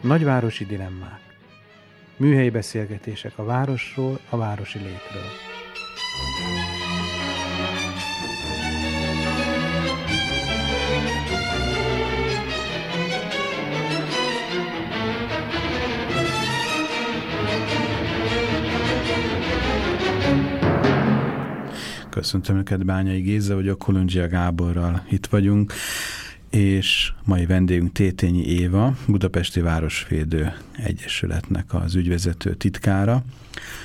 Nagyvárosi dilemmák. Műhelyi beszélgetések a városról, a városi létről. Köszöntöm Önöket, Bányai Géza vagyok, Kolundzsia Gáborral itt vagyunk és mai vendégünk Tétényi Éva, Budapesti Városvédő Egyesületnek az ügyvezető titkára,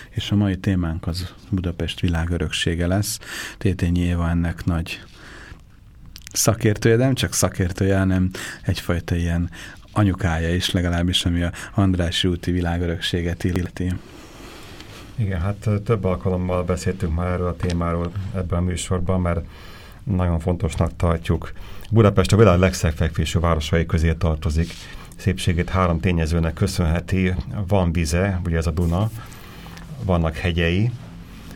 és a mai témánk az Budapest világöröksége lesz. Tétényi Éva ennek nagy szakértője, nem csak szakértője, hanem egyfajta ilyen anyukája is, legalábbis ami a Andrássy úti világörökséget illeti. Igen, hát több alkalommal beszéltünk már erről a témáról ebben a műsorban, mert nagyon fontosnak tartjuk. Budapest a világ legszebb fekvésű városai közé tartozik. Szépségét három tényezőnek köszönheti. Van vize, ugye ez a Duna, vannak hegyei,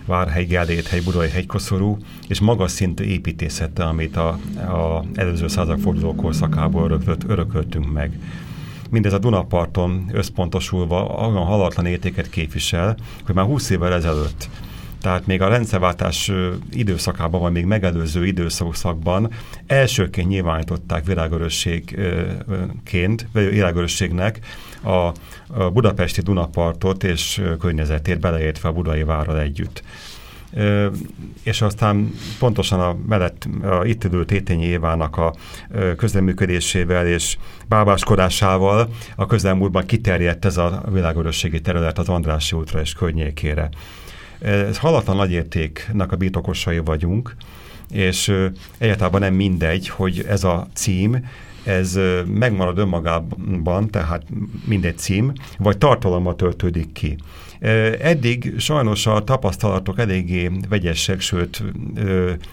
Várhegy, Gádéthegy, Budai hegykoszorú, és magas szintű építészete, amit a, a előző századforduló korszakából örökölt, örököltünk meg. Mindez a Dunaparton összpontosulva olyan halatlan értéket képvisel, hogy már 20 évvel ezelőtt tehát még a rendszerváltás időszakában, vagy még megelőző időszakban elsőként nyilvánították világörösségként, vagy világörösségnek a, budapesti Dunapartot és környezetét beleértve a budai várral együtt. És aztán pontosan a mellett a itt ülő Tétényi Évának a közleműködésével és bábáskodásával a közelmúltban kiterjedt ez a világörösségi terület az Andrássy útra és környékére. Ez halatlan nagyértéknek a birtokosai vagyunk, és egyáltalán nem mindegy, hogy ez a cím, ez megmarad önmagában, tehát mindegy cím, vagy tartalommal töltődik ki. Eddig sajnos a tapasztalatok eléggé vegyesek, sőt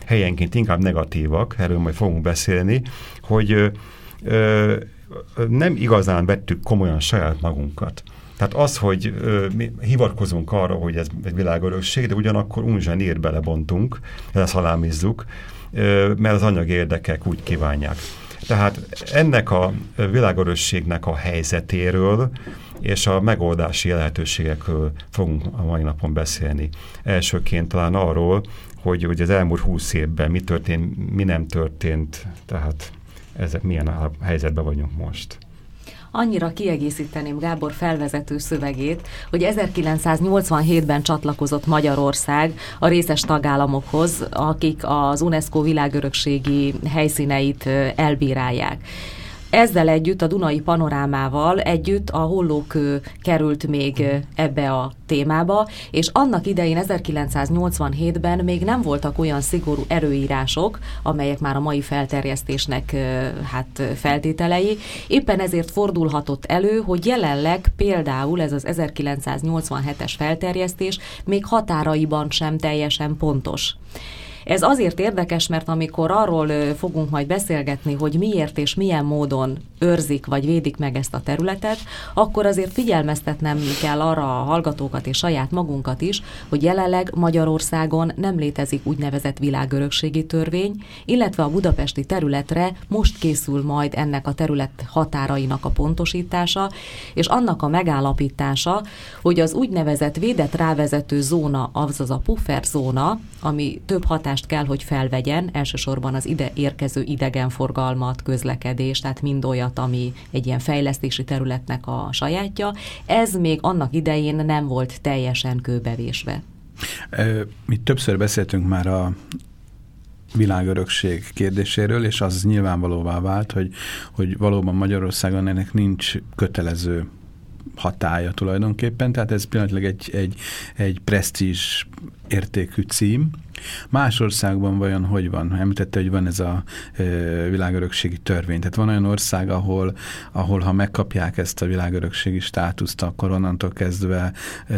helyenként inkább negatívak, erről majd fogunk beszélni, hogy nem igazán vettük komolyan saját magunkat. Tehát az, hogy ö, mi hivatkozunk arra, hogy ez egy világörökség, de ugyanakkor unzsenír belebontunk, ezt halámizzuk, ö, mert az anyagi érdekek úgy kívánják. Tehát ennek a világörösségnek a helyzetéről és a megoldási lehetőségekről fogunk a mai napon beszélni. Elsőként talán arról, hogy, hogy az elmúlt húsz évben mi történt, mi nem történt, tehát ezek milyen helyzetben vagyunk most annyira kiegészíteném Gábor felvezető szövegét, hogy 1987-ben csatlakozott Magyarország a részes tagállamokhoz, akik az UNESCO világörökségi helyszíneit elbírálják. Ezzel együtt, a Dunai panorámával együtt a hollókő került még ebbe a témába, és annak idején 1987-ben még nem voltak olyan szigorú erőírások, amelyek már a mai felterjesztésnek hát feltételei. Éppen ezért fordulhatott elő, hogy jelenleg például ez az 1987-es felterjesztés még határaiban sem teljesen pontos. Ez azért érdekes, mert amikor arról fogunk majd beszélgetni, hogy miért és milyen módon őrzik vagy védik meg ezt a területet, akkor azért figyelmeztetnem kell arra a hallgatókat és saját magunkat is, hogy jelenleg Magyarországon nem létezik úgynevezett világörökségi törvény, illetve a budapesti területre most készül majd ennek a terület határainak a pontosítása, és annak a megállapítása, hogy az úgynevezett védett rávezető zóna, azaz a puffer zóna, ami több hatást kell, hogy felvegyen, elsősorban az ide érkező idegenforgalmat, közlekedést, tehát mind olyat, ami egy ilyen fejlesztési területnek a sajátja. Ez még annak idején nem volt teljesen kőbevésve. Mi többször beszéltünk már a világörökség kérdéséről, és az nyilvánvalóvá vált, hogy, hogy valóban Magyarországon ennek nincs kötelező hatája tulajdonképpen, tehát ez pillanatilag egy, egy, egy presztízs értékű cím, Más országban vajon hogy van? Említette, hogy van ez a e, világörökségi törvény. Tehát van olyan ország, ahol, ahol ha megkapják ezt a világörökségi státuszt, akkor onnantól kezdve e,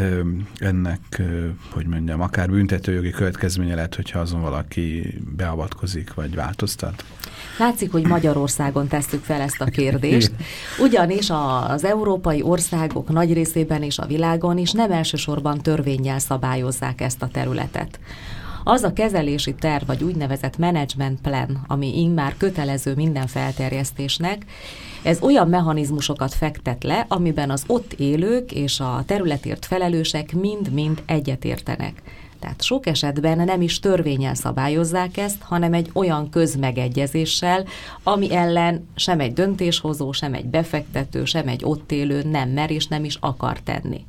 ennek, e, hogy mondjam, akár büntetőjogi következménye lehet, hogyha azon valaki beavatkozik, vagy változtat? Látszik, hogy Magyarországon tesszük fel ezt a kérdést, ugyanis az európai országok nagy részében és a világon is nem elsősorban törvényel szabályozzák ezt a területet. Az a kezelési terv, vagy úgynevezett management plan, ami immár kötelező minden felterjesztésnek, ez olyan mechanizmusokat fektet le, amiben az ott élők és a területért felelősek mind-mind egyetértenek. Tehát sok esetben nem is törvényel szabályozzák ezt, hanem egy olyan közmegegyezéssel, ami ellen sem egy döntéshozó, sem egy befektető, sem egy ott élő nem mer és nem is akar tenni.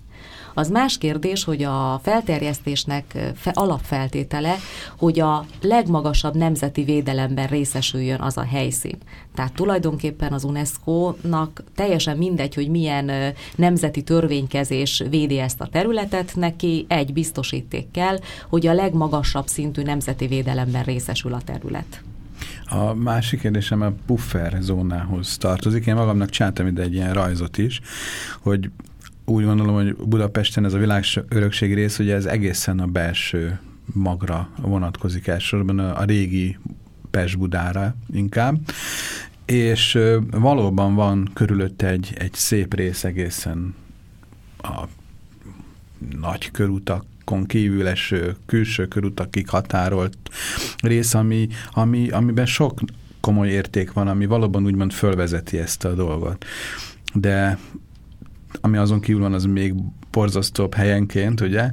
Az más kérdés, hogy a felterjesztésnek alapfeltétele, hogy a legmagasabb nemzeti védelemben részesüljön az a helyszín. Tehát tulajdonképpen az UNESCO-nak teljesen mindegy, hogy milyen nemzeti törvénykezés védi ezt a területet, neki egy biztosíték kell, hogy a legmagasabb szintű nemzeti védelemben részesül a terület. A másik kérdésem a puffer zónához tartozik. Én magamnak csináltam ide egy ilyen rajzot is, hogy úgy gondolom, hogy Budapesten ez a világ örökségi rész, ugye ez egészen a belső magra vonatkozik elsősorban, a, régi Pest-Budára inkább, és valóban van körülötte egy, egy szép rész egészen a nagy körutakon kívül eső, külső körutakig határolt rész, ami, ami, amiben sok komoly érték van, ami valóban úgymond fölvezeti ezt a dolgot. De ami azon kívül van, az még borzasztóbb helyenként, ugye,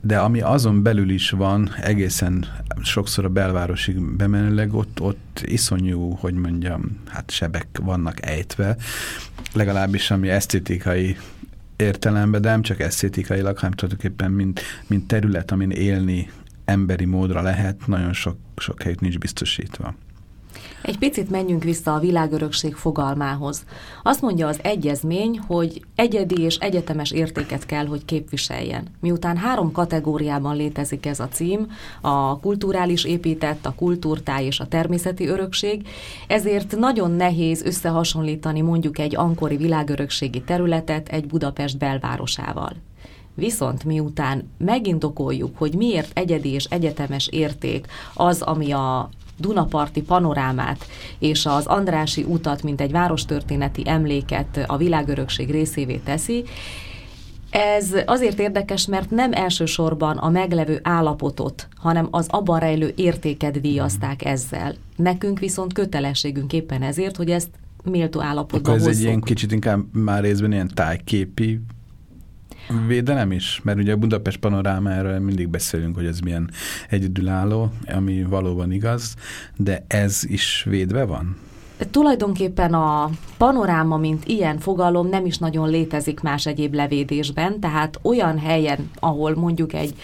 de ami azon belül is van, egészen sokszor a belvárosig bemenőleg, ott, ott iszonyú, hogy mondjam, hát sebek vannak ejtve, legalábbis ami esztétikai értelemben, de nem csak esztétikailag, hanem tulajdonképpen mint, mint terület, amin élni emberi módra lehet, nagyon sok, sok helyt nincs biztosítva. Egy picit menjünk vissza a világörökség fogalmához. Azt mondja az egyezmény, hogy egyedi és egyetemes értéket kell, hogy képviseljen. Miután három kategóriában létezik ez a cím, a kulturális épített, a kultúrtáj és a természeti örökség, ezért nagyon nehéz összehasonlítani mondjuk egy ankori világörökségi területet egy Budapest belvárosával. Viszont miután megindokoljuk, hogy miért egyedi és egyetemes érték az, ami a Dunaparti panorámát és az Andrási utat, mint egy várostörténeti emléket a világörökség részévé teszi, ez azért érdekes, mert nem elsősorban a meglevő állapotot, hanem az abban rejlő értéket díjazták ezzel. Nekünk viszont kötelességünk éppen ezért, hogy ezt méltó állapotban Akkor ez hozzuk. egy ilyen kicsit inkább már részben ilyen tájképi védelem is? Mert ugye a Budapest panorámára mindig beszélünk, hogy ez milyen egyedülálló, ami valóban igaz, de ez is védve van? Tulajdonképpen a panoráma, mint ilyen fogalom nem is nagyon létezik más egyéb levédésben, tehát olyan helyen, ahol mondjuk egy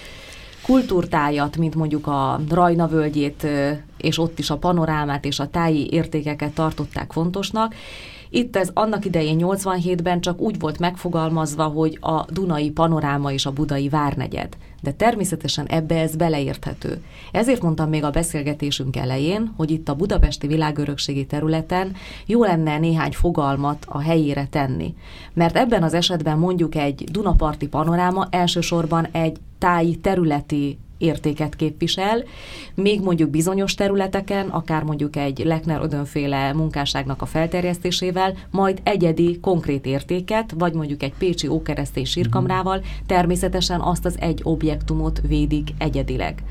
kultúrtájat, mint mondjuk a Rajna völgyét, és ott is a panorámát és a táji értékeket tartották fontosnak, itt ez annak idején 87-ben csak úgy volt megfogalmazva, hogy a Dunai panoráma és a Budai várnegyed. De természetesen ebbe ez beleérthető. Ezért mondtam még a beszélgetésünk elején, hogy itt a budapesti világörökségi területen jó lenne néhány fogalmat a helyére tenni. Mert ebben az esetben mondjuk egy Dunaparti panoráma elsősorban egy táji területi értéket képvisel, még mondjuk bizonyos területeken, akár mondjuk egy Lechner ödönféle munkásságnak a felterjesztésével, majd egyedi konkrét értéket, vagy mondjuk egy pécsi ókeresztény sírkamrával, természetesen azt az egy objektumot védik egyedileg.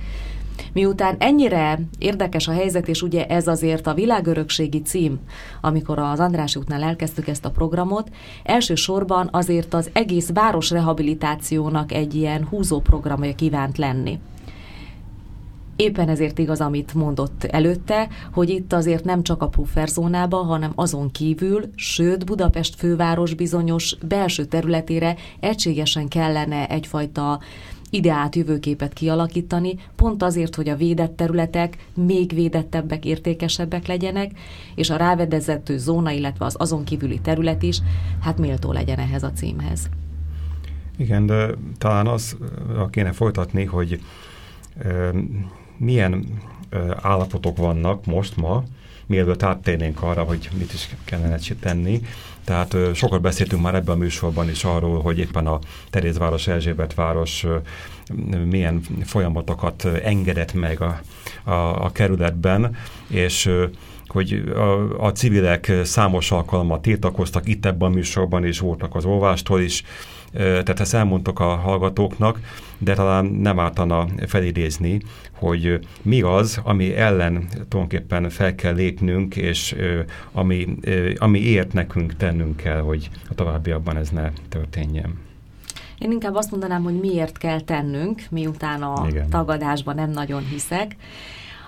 Miután ennyire érdekes a helyzet, és ugye ez azért a világörökségi cím, amikor az András útnál elkezdtük ezt a programot, elsősorban azért az egész város rehabilitációnak egy ilyen húzó programja kívánt lenni. Éppen ezért igaz, amit mondott előtte, hogy itt azért nem csak a pufferzónába, hanem azon kívül, sőt Budapest főváros bizonyos belső területére egységesen kellene egyfajta ideált jövőképet kialakítani, pont azért, hogy a védett területek még védettebbek, értékesebbek legyenek, és a rávedezető zóna, illetve az azon kívüli terület is, hát méltó legyen ehhez a címhez. Igen, de talán az kéne folytatni, hogy milyen állapotok vannak most ma, mielőtt áttérnénk arra, hogy mit is kellene tenni. Tehát sokat beszéltünk már ebben a műsorban is arról, hogy éppen a Terézváros, Erzsébet város milyen folyamatokat engedett meg a, a, a kerületben, és hogy a, a civilek számos alkalommal tiltakoztak, itt ebben a műsorban is voltak az olvástól is, tehát ezt elmondtok a hallgatóknak, de talán nem ártana felidézni, hogy mi az, ami ellen tulajdonképpen fel kell lépnünk, és ami, ami ért nekünk tennünk kell, hogy a továbbiakban ez ne történjen. Én inkább azt mondanám, hogy miért kell tennünk, miután a Igen. tagadásban nem nagyon hiszek.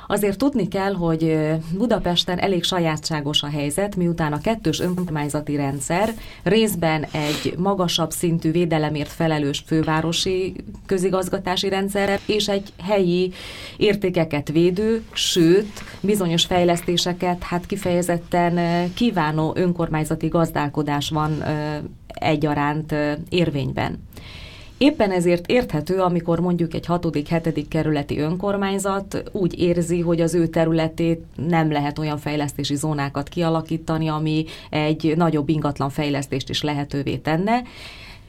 Azért tudni kell, hogy Budapesten elég sajátságos a helyzet, miután a kettős önkormányzati rendszer részben egy magasabb szintű védelemért felelős fővárosi közigazgatási rendszer, és egy helyi értékeket védő, sőt, bizonyos fejlesztéseket hát kifejezetten kívánó önkormányzati gazdálkodás van egyaránt érvényben. Éppen ezért érthető, amikor mondjuk egy hatodik, hetedik kerületi önkormányzat úgy érzi, hogy az ő területét nem lehet olyan fejlesztési zónákat kialakítani, ami egy nagyobb ingatlan fejlesztést is lehetővé tenne.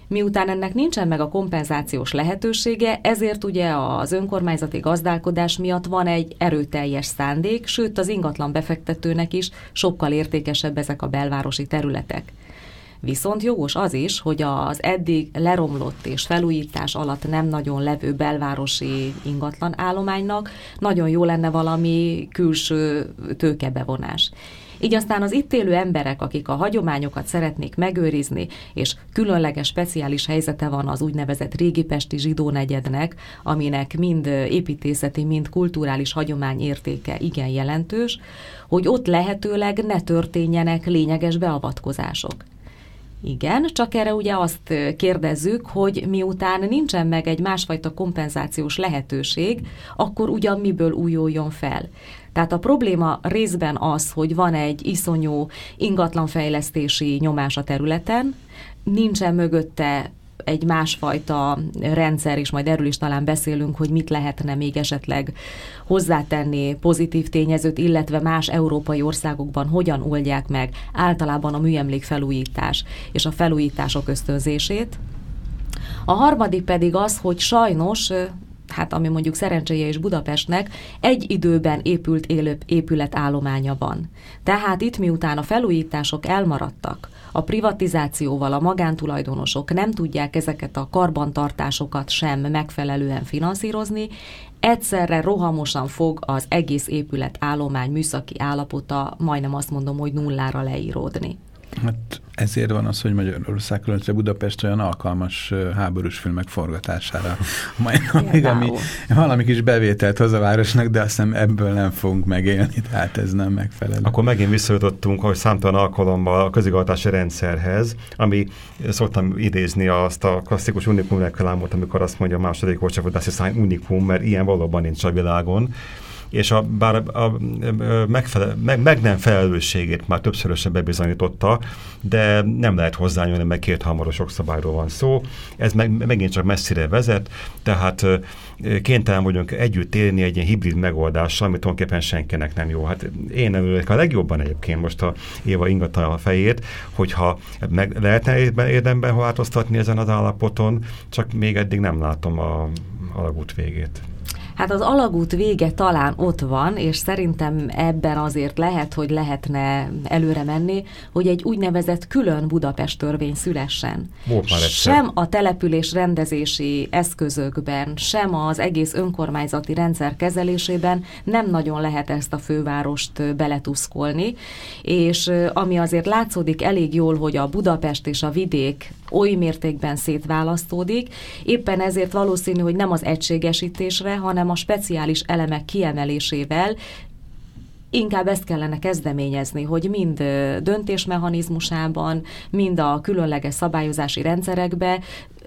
Miután ennek nincsen meg a kompenzációs lehetősége, ezért ugye az önkormányzati gazdálkodás miatt van egy erőteljes szándék, sőt az ingatlan befektetőnek is sokkal értékesebb ezek a belvárosi területek. Viszont jogos az is, hogy az eddig leromlott és felújítás alatt nem nagyon levő belvárosi ingatlan állománynak nagyon jó lenne valami külső tőkebevonás. Így aztán az itt élő emberek, akik a hagyományokat szeretnék megőrizni, és különleges, speciális helyzete van az úgynevezett régipesti zsidó negyednek, aminek mind építészeti, mind kulturális hagyomány értéke igen jelentős, hogy ott lehetőleg ne történjenek lényeges beavatkozások. Igen, csak erre ugye azt kérdezzük, hogy miután nincsen meg egy másfajta kompenzációs lehetőség, akkor ugyan miből újuljon fel. Tehát a probléma részben az, hogy van egy iszonyú ingatlanfejlesztési nyomás a területen, nincsen mögötte egy másfajta rendszer, és majd erről is talán beszélünk, hogy mit lehetne még esetleg hozzátenni pozitív tényezőt, illetve más európai országokban hogyan oldják meg általában a műemlék felújítás és a felújítások ösztönzését. A harmadik pedig az, hogy sajnos hát ami mondjuk szerencséje és Budapestnek, egy időben épült élő épület állománya van. Tehát itt miután a felújítások elmaradtak, a privatizációval a magántulajdonosok nem tudják ezeket a karbantartásokat sem megfelelően finanszírozni, egyszerre rohamosan fog az egész épület állomány műszaki állapota, majdnem azt mondom, hogy nullára leíródni. Hát ezért van az, hogy Magyarország, illetve Budapest olyan alkalmas háborús filmek forgatására. Majd még ami valami kis bevételt hoz a városnak, de azt hiszem ebből nem fogunk megélni, tehát ez nem megfelelő. Akkor megint visszajutottunk, hogy számtalan alkalommal a közigazgatási rendszerhez, ami szoktam idézni azt a klasszikus unikum reklámot, amikor azt mondja a második Orcsafodászi szány unikum, mert ilyen valóban nincs a világon és a, bár a, a, megfele, meg, meg nem felelősségét már többszörösen bebizonyította, de nem lehet hozzányúlni, mert két hamaros szabályról van szó. Ez meg, megint csak messzire vezet, tehát kénytelen vagyunk együtt élni egy ilyen hibrid megoldással, ami tulajdonképpen senkinek nem jó. Hát én nem ülök a legjobban egyébként most a Éva ingatlan a fejét, hogyha meg lehetne érdemben változtatni ezen az állapoton, csak még eddig nem látom a alagút végét. Hát az alagút vége talán ott van, és szerintem ebben azért lehet, hogy lehetne előre menni, hogy egy úgynevezett külön Budapest törvény szülessen. Sem a település rendezési eszközökben, sem az egész önkormányzati rendszer kezelésében nem nagyon lehet ezt a fővárost beletuszkolni, és ami azért látszódik elég jól, hogy a Budapest és a vidék oly mértékben szétválasztódik, éppen ezért valószínű, hogy nem az egységesítésre, hanem a speciális elemek kiemelésével inkább ezt kellene kezdeményezni, hogy mind döntésmechanizmusában, mind a különleges szabályozási rendszerekbe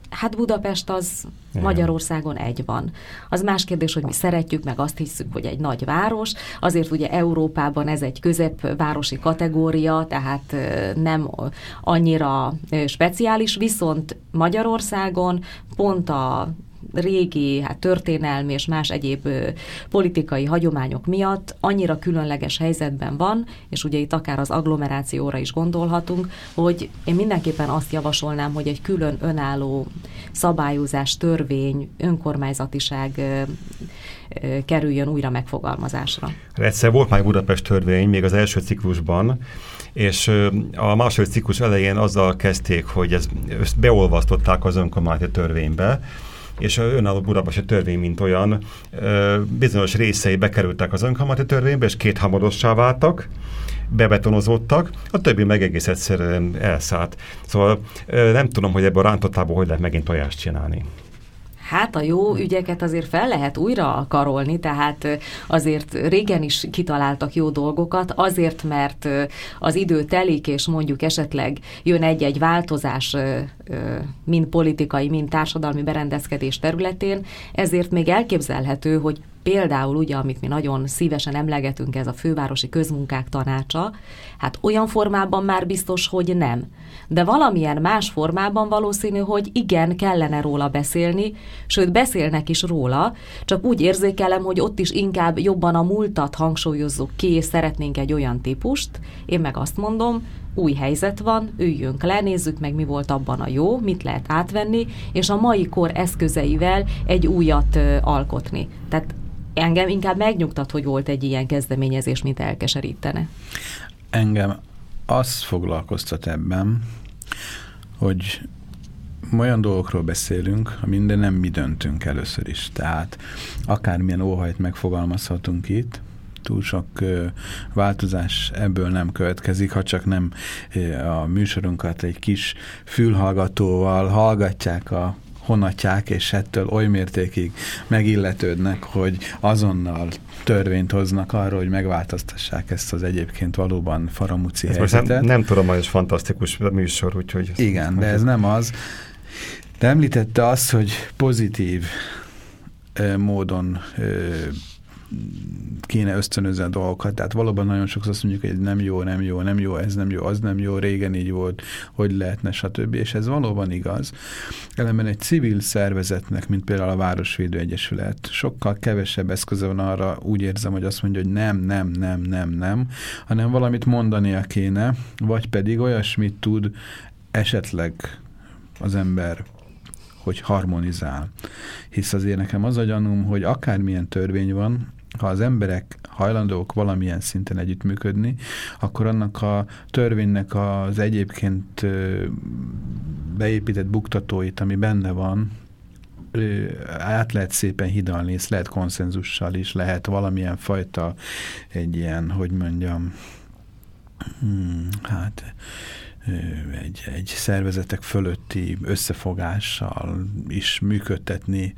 Hát Budapest az Igen. Magyarországon egy van. Az más kérdés, hogy mi szeretjük, meg azt hiszük, hogy egy nagy város. Azért ugye Európában ez egy középvárosi kategória, tehát nem annyira speciális, viszont Magyarországon pont a régi hát történelmi és más egyéb politikai hagyományok miatt annyira különleges helyzetben van, és ugye itt akár az agglomerációra is gondolhatunk, hogy én mindenképpen azt javasolnám, hogy egy külön önálló szabályozás, törvény, önkormányzatiság kerüljön újra megfogalmazásra. Egyszer volt már Budapest törvény, még az első ciklusban, és a második ciklus elején azzal kezdték, hogy ezt, ezt beolvasztották az önkormányzati törvénybe, és a önálló Budapesti törvény, mint olyan, bizonyos részei bekerültek az önkormányzati törvénybe, és két hamarossá váltak, bebetonozódtak, a többi meg egész egyszerűen elszállt. Szóval nem tudom, hogy ebből a rántottából hogy lehet megint tojást csinálni. Hát a jó ügyeket azért fel lehet újra karolni, tehát azért régen is kitaláltak jó dolgokat, azért, mert az idő telik, és mondjuk esetleg jön egy-egy változás, mind politikai, mind társadalmi berendezkedés területén, ezért még elképzelhető, hogy például ugye, amit mi nagyon szívesen emlegetünk, ez a fővárosi közmunkák tanácsa, hát olyan formában már biztos, hogy nem. De valamilyen más formában valószínű, hogy igen, kellene róla beszélni, sőt beszélnek is róla, csak úgy érzékelem, hogy ott is inkább jobban a múltat hangsúlyozzuk ki, szeretnénk egy olyan típust. Én meg azt mondom, új helyzet van, üljünk le, nézzük meg, mi volt abban a jó, mit lehet átvenni, és a mai kor eszközeivel egy újat alkotni. Tehát engem inkább megnyugtat, hogy volt egy ilyen kezdeményezés, mint elkeserítene. Engem az foglalkoztat ebben, hogy olyan dolgokról beszélünk, minden nem mi döntünk először is. Tehát akármilyen óhajt megfogalmazhatunk itt, túl sok változás ebből nem következik, ha csak nem a műsorunkat egy kis fülhallgatóval hallgatják a honatják, és ettől oly mértékig megilletődnek, hogy azonnal törvényt hoznak arra, hogy megváltoztassák ezt az egyébként valóban faramúci ez helyzetet. Nem, nem tudom, hogy ez fantasztikus műsor, úgyhogy... Igen, de ez nem az. De említette azt, hogy pozitív módon kéne ösztönözni a dolgokat. Tehát valóban nagyon sokszor azt mondjuk, hogy nem jó, nem jó, nem jó, ez nem jó, az nem jó, régen így volt, hogy lehetne, stb. És ez valóban igaz. Ellenben egy civil szervezetnek, mint például a Városvédő Egyesület, sokkal kevesebb eszköze van arra, úgy érzem, hogy azt mondja, hogy nem, nem, nem, nem, nem, hanem valamit mondania kéne, vagy pedig olyasmit tud esetleg az ember hogy harmonizál. Hisz azért nekem az a gyanúm, hogy akármilyen törvény van, ha az emberek hajlandók valamilyen szinten együttműködni, akkor annak a törvénynek az egyébként beépített buktatóit, ami benne van, át lehet szépen hidalni, és lehet konszenzussal is, lehet valamilyen fajta egy ilyen, hogy mondjam, hmm, hát egy, egy szervezetek fölötti összefogással is működtetni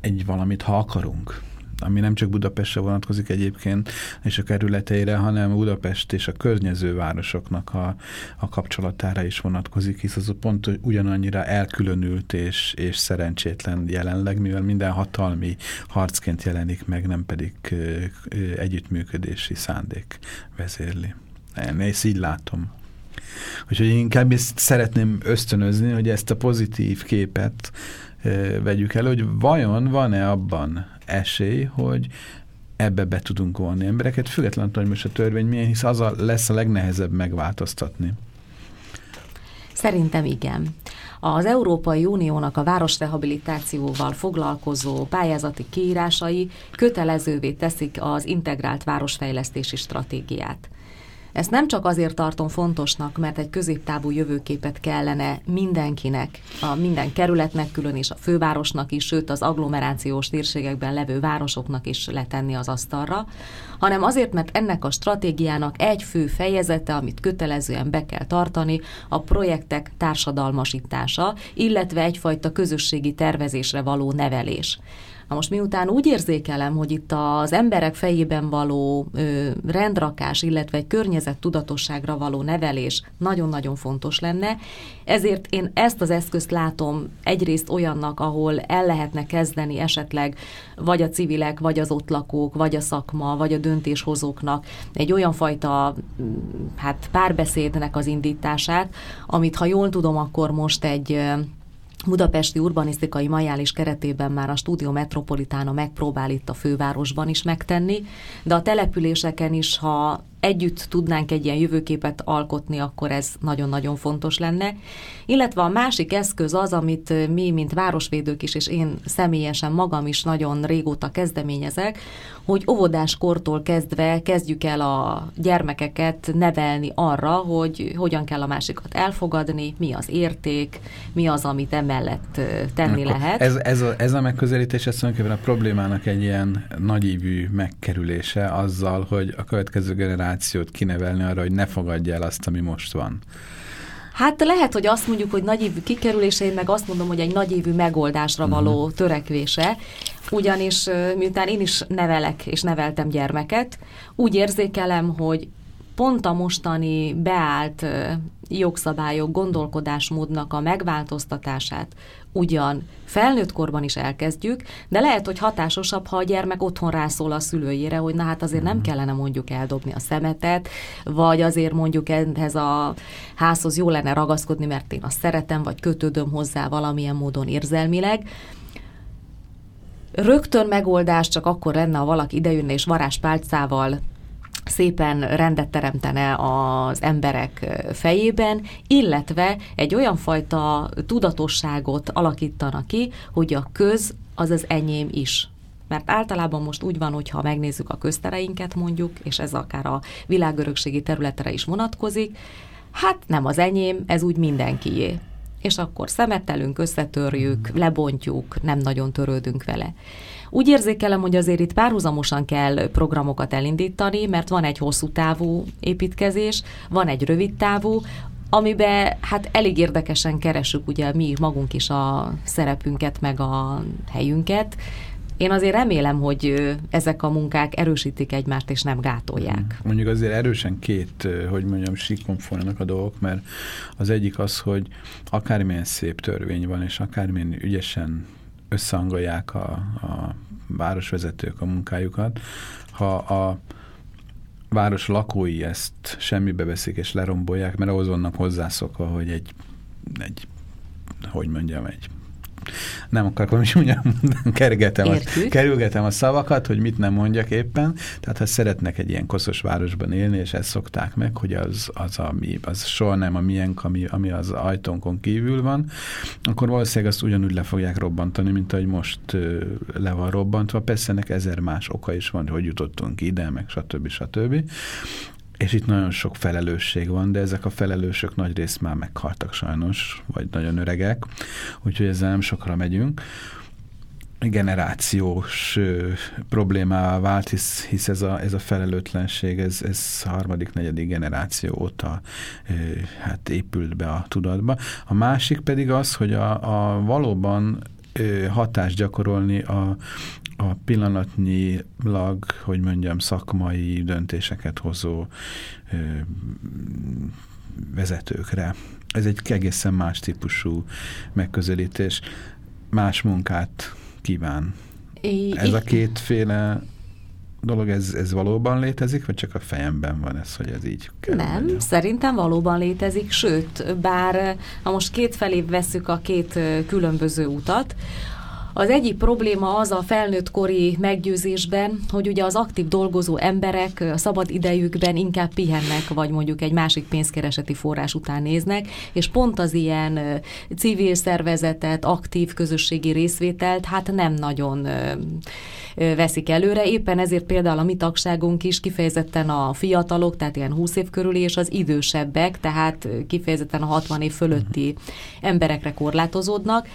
egy valamit, ha akarunk ami nem csak Budapestre vonatkozik egyébként, és a kerületeire, hanem Budapest és a környező városoknak a, a kapcsolatára is vonatkozik, hisz az pont ugyanannyira elkülönült és, és szerencsétlen jelenleg, mivel minden hatalmi harcként jelenik meg, nem pedig együttműködési szándék vezérli. Én ezt így látom. Úgyhogy inkább ezt szeretném ösztönözni, hogy ezt a pozitív képet vegyük el, hogy vajon van-e abban esély, hogy ebbe be tudunk vonni embereket, függetlenül, hogy most a törvény milyen, hisz az a, lesz a legnehezebb megváltoztatni. Szerintem igen. Az Európai Uniónak a városrehabilitációval foglalkozó pályázati kiírásai kötelezővé teszik az integrált városfejlesztési stratégiát. Ezt nem csak azért tartom fontosnak, mert egy középtávú jövőképet kellene mindenkinek, a minden kerületnek külön és a fővárosnak is, sőt az agglomerációs térségekben levő városoknak is letenni az asztalra, hanem azért, mert ennek a stratégiának egy fő fejezete, amit kötelezően be kell tartani, a projektek társadalmasítása, illetve egyfajta közösségi tervezésre való nevelés. Na most miután úgy érzékelem, hogy itt az emberek fejében való ö, rendrakás, illetve egy környezet tudatosságra való nevelés nagyon-nagyon fontos lenne, ezért én ezt az eszközt látom egyrészt olyannak, ahol el lehetne kezdeni esetleg vagy a civilek, vagy az ott lakók, vagy a szakma, vagy a döntéshozóknak egy olyan fajta hát párbeszédnek az indítását, amit ha jól tudom, akkor most egy budapesti urbanisztikai majális keretében már a Stúdió Metropolitána megpróbál itt a fővárosban is megtenni, de a településeken is, ha együtt tudnánk egy ilyen jövőképet alkotni, akkor ez nagyon-nagyon fontos lenne. Illetve a másik eszköz az, amit mi, mint városvédők is, és én személyesen magam is nagyon régóta kezdeményezek, hogy óvodáskortól kezdve kezdjük el a gyermekeket nevelni arra, hogy hogyan kell a másikat elfogadni, mi az érték, mi az, amit emellett tenni Akkor lehet. Ez, ez, a, ez a megközelítés, ez tulajdonképpen a problémának egy ilyen nagyívű megkerülése azzal, hogy a következő generációt kinevelni arra, hogy ne fogadja el azt, ami most van. Hát lehet, hogy azt mondjuk, hogy nagyévű kikerülése, én meg azt mondom, hogy egy nagyévű megoldásra mhm. való törekvése, ugyanis miután én is nevelek és neveltem gyermeket, úgy érzékelem, hogy pont a mostani beállt jogszabályok, gondolkodásmódnak a megváltoztatását ugyan felnőtt korban is elkezdjük, de lehet, hogy hatásosabb, ha a gyermek otthon rászól a szülőjére, hogy na hát azért nem mhm. kellene mondjuk eldobni a szemetet, vagy azért mondjuk ehhez a házhoz jó lenne ragaszkodni, mert én azt szeretem, vagy kötődöm hozzá valamilyen módon érzelmileg. Rögtön megoldás csak akkor lenne, ha valaki idejönne és varázspálcával szépen rendet teremtene az emberek fejében, illetve egy olyan fajta tudatosságot alakítana ki, hogy a köz az az enyém is. Mert általában most úgy van, hogyha megnézzük a köztereinket mondjuk, és ez akár a világörökségi területre is vonatkozik, hát nem az enyém, ez úgy mindenkié. És akkor szemetelünk, összetörjük, lebontjuk, nem nagyon törődünk vele. Úgy érzékelem, hogy azért itt párhuzamosan kell programokat elindítani, mert van egy hosszú távú építkezés, van egy rövid távú, amiben hát elég érdekesen keresünk ugye mi magunk is a szerepünket, meg a helyünket. Én azért remélem, hogy ezek a munkák erősítik egymást, és nem gátolják. Hmm. Mondjuk azért erősen két, hogy mondjam, síkon folynak a dolgok, mert az egyik az, hogy akármilyen szép törvény van, és akármilyen ügyesen összehangolják a, a városvezetők a munkájukat. Ha a város lakói ezt semmibe veszik és lerombolják, mert ahhoz vannak hozzászokva, hogy egy, egy hogy mondjam, egy nem akarok is mondjam, kergetem a, kerülgetem a szavakat, hogy mit nem mondjak éppen. Tehát ha szeretnek egy ilyen koszos városban élni, és ezt szokták meg, hogy az, az, ami, az soha nem a miénk, ami, ami az ajtónkon kívül van, akkor valószínűleg azt ugyanúgy le fogják robbantani, mint ahogy most le van robbantva. Persze ennek ezer más oka is van, hogy jutottunk ide, meg stb. stb. És itt nagyon sok felelősség van, de ezek a felelősök nagy rész már meghaltak sajnos, vagy nagyon öregek, úgyhogy ezzel nem sokra megyünk. Generációs ö, problémává vált, hisz, hisz ez, a, ez a felelőtlenség, ez, ez harmadik, negyedik generáció óta ö, hát épült be a tudatba. A másik pedig az, hogy a, a valóban hatást gyakorolni a, a pillanatnyilag, hogy mondjam, szakmai döntéseket hozó ö, vezetőkre. Ez egy egészen más típusú megközelítés, más munkát kíván. I ez a kétféle dolog, ez, ez valóban létezik, vagy csak a fejemben van ez, hogy ez így kell Nem, legyen? szerintem valóban létezik, sőt, bár ha most két felé veszük a két különböző utat, az egyik probléma az a felnőtt kori meggyőzésben, hogy ugye az aktív dolgozó emberek a szabad idejükben inkább pihennek, vagy mondjuk egy másik pénzkereseti forrás után néznek, és pont az ilyen civil szervezetet, aktív közösségi részvételt hát nem nagyon veszik előre. Éppen ezért például a mi tagságunk is kifejezetten a fiatalok, tehát ilyen 20 év körüli, és az idősebbek, tehát kifejezetten a 60 év fölötti emberekre korlátozódnak,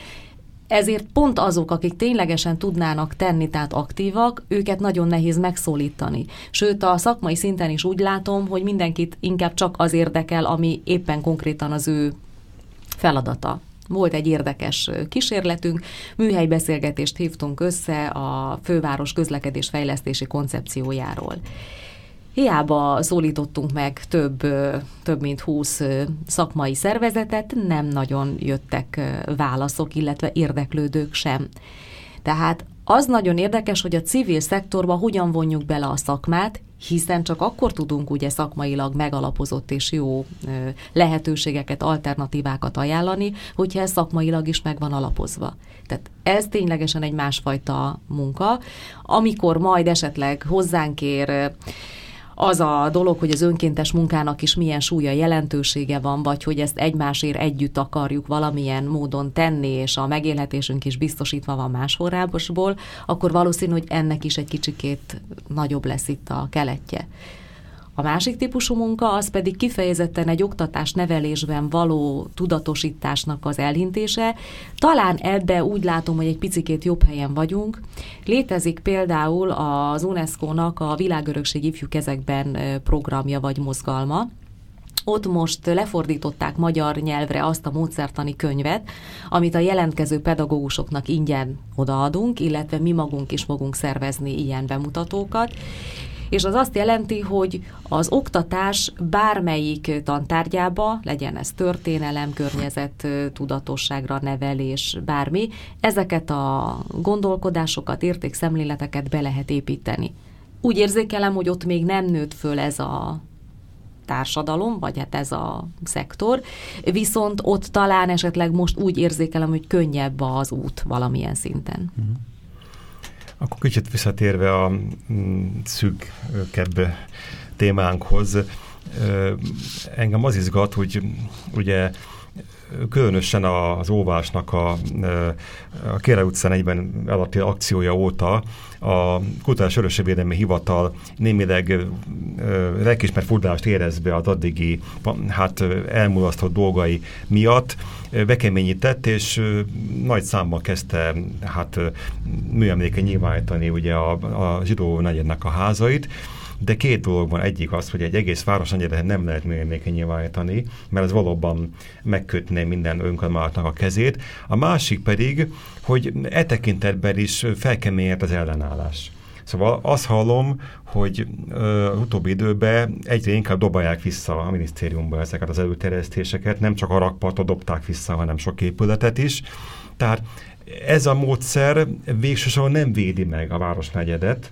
ezért pont azok, akik ténylegesen tudnának tenni, tehát aktívak, őket nagyon nehéz megszólítani. Sőt, a szakmai szinten is úgy látom, hogy mindenkit inkább csak az érdekel, ami éppen konkrétan az ő feladata. Volt egy érdekes kísérletünk, műhelybeszélgetést hívtunk össze a főváros közlekedés fejlesztési koncepciójáról. Hiába szólítottunk meg több, több mint 20 szakmai szervezetet, nem nagyon jöttek válaszok, illetve érdeklődők sem. Tehát az nagyon érdekes, hogy a civil szektorba hogyan vonjuk bele a szakmát, hiszen csak akkor tudunk ugye szakmailag megalapozott és jó lehetőségeket, alternatívákat ajánlani, hogyha ez szakmailag is meg van alapozva. Tehát ez ténylegesen egy másfajta munka, amikor majd esetleg hozzánk ér az a dolog, hogy az önkéntes munkának is milyen súlya jelentősége van, vagy hogy ezt egymásért együtt akarjuk valamilyen módon tenni, és a megélhetésünk is biztosítva van más forrásból, akkor valószínű, hogy ennek is egy kicsikét nagyobb lesz itt a keletje. A másik típusú munka az pedig kifejezetten egy oktatás nevelésben való tudatosításnak az elintése. Talán ebbe úgy látom, hogy egy picikét jobb helyen vagyunk. Létezik például az UNESCO-nak a Világörökség ifjú kezekben programja vagy mozgalma, ott most lefordították magyar nyelvre azt a módszertani könyvet, amit a jelentkező pedagógusoknak ingyen odaadunk, illetve mi magunk is fogunk szervezni ilyen bemutatókat és az azt jelenti, hogy az oktatás bármelyik tantárgyába, legyen ez történelem, környezet, tudatosságra, nevelés, bármi, ezeket a gondolkodásokat, értékszemléleteket be lehet építeni. Úgy érzékelem, hogy ott még nem nőtt föl ez a társadalom, vagy hát ez a szektor, viszont ott talán esetleg most úgy érzékelem, hogy könnyebb az út valamilyen szinten. Uh-huh. Akkor kicsit visszatérve a mm, szűkebb témánkhoz, engem az izgat, hogy ugye különösen az óvásnak a, a Kére utcán egyben alatti akciója óta a Kulturális Örökségvédelmi Hivatal némileg lelkismert furdalást érez be az addigi hát, elmulasztott dolgai miatt, bekeményített, és nagy számban kezdte hát műemléke nyilvánítani ugye a, a zsidó negyednek a házait, de két dolog van. Egyik az, hogy egy egész város annyira nem lehet műemléke nyilvánítani, mert ez valóban megkötné minden önkormányzatnak a kezét. A másik pedig, hogy e tekintetben is felkeményed az ellenállás. Szóval azt hallom, hogy az utóbbi időben egyre inkább dobálják vissza a minisztériumba ezeket az előterjesztéseket, nem csak a rakpartot dobták vissza, hanem sok épületet is. Tehát ez a módszer végsősorban nem védi meg a városnegyedet,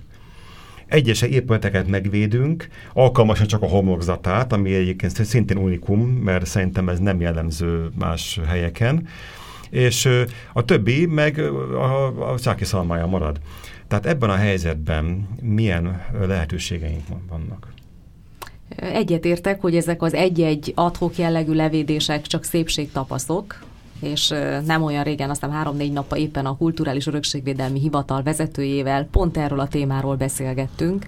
egyes épületeket megvédünk, alkalmasan csak a homlokzatát, ami egyébként szintén unikum, mert szerintem ez nem jellemző más helyeken, és a többi meg a, a Csáki szalmája marad. Tehát ebben a helyzetben milyen lehetőségeink vannak? Egyetértek, hogy ezek az egy-egy adhok jellegű levédések csak szépségtapaszok, és nem olyan régen, aztán három-négy nappa éppen a Kulturális Örökségvédelmi Hivatal vezetőjével pont erről a témáról beszélgettünk,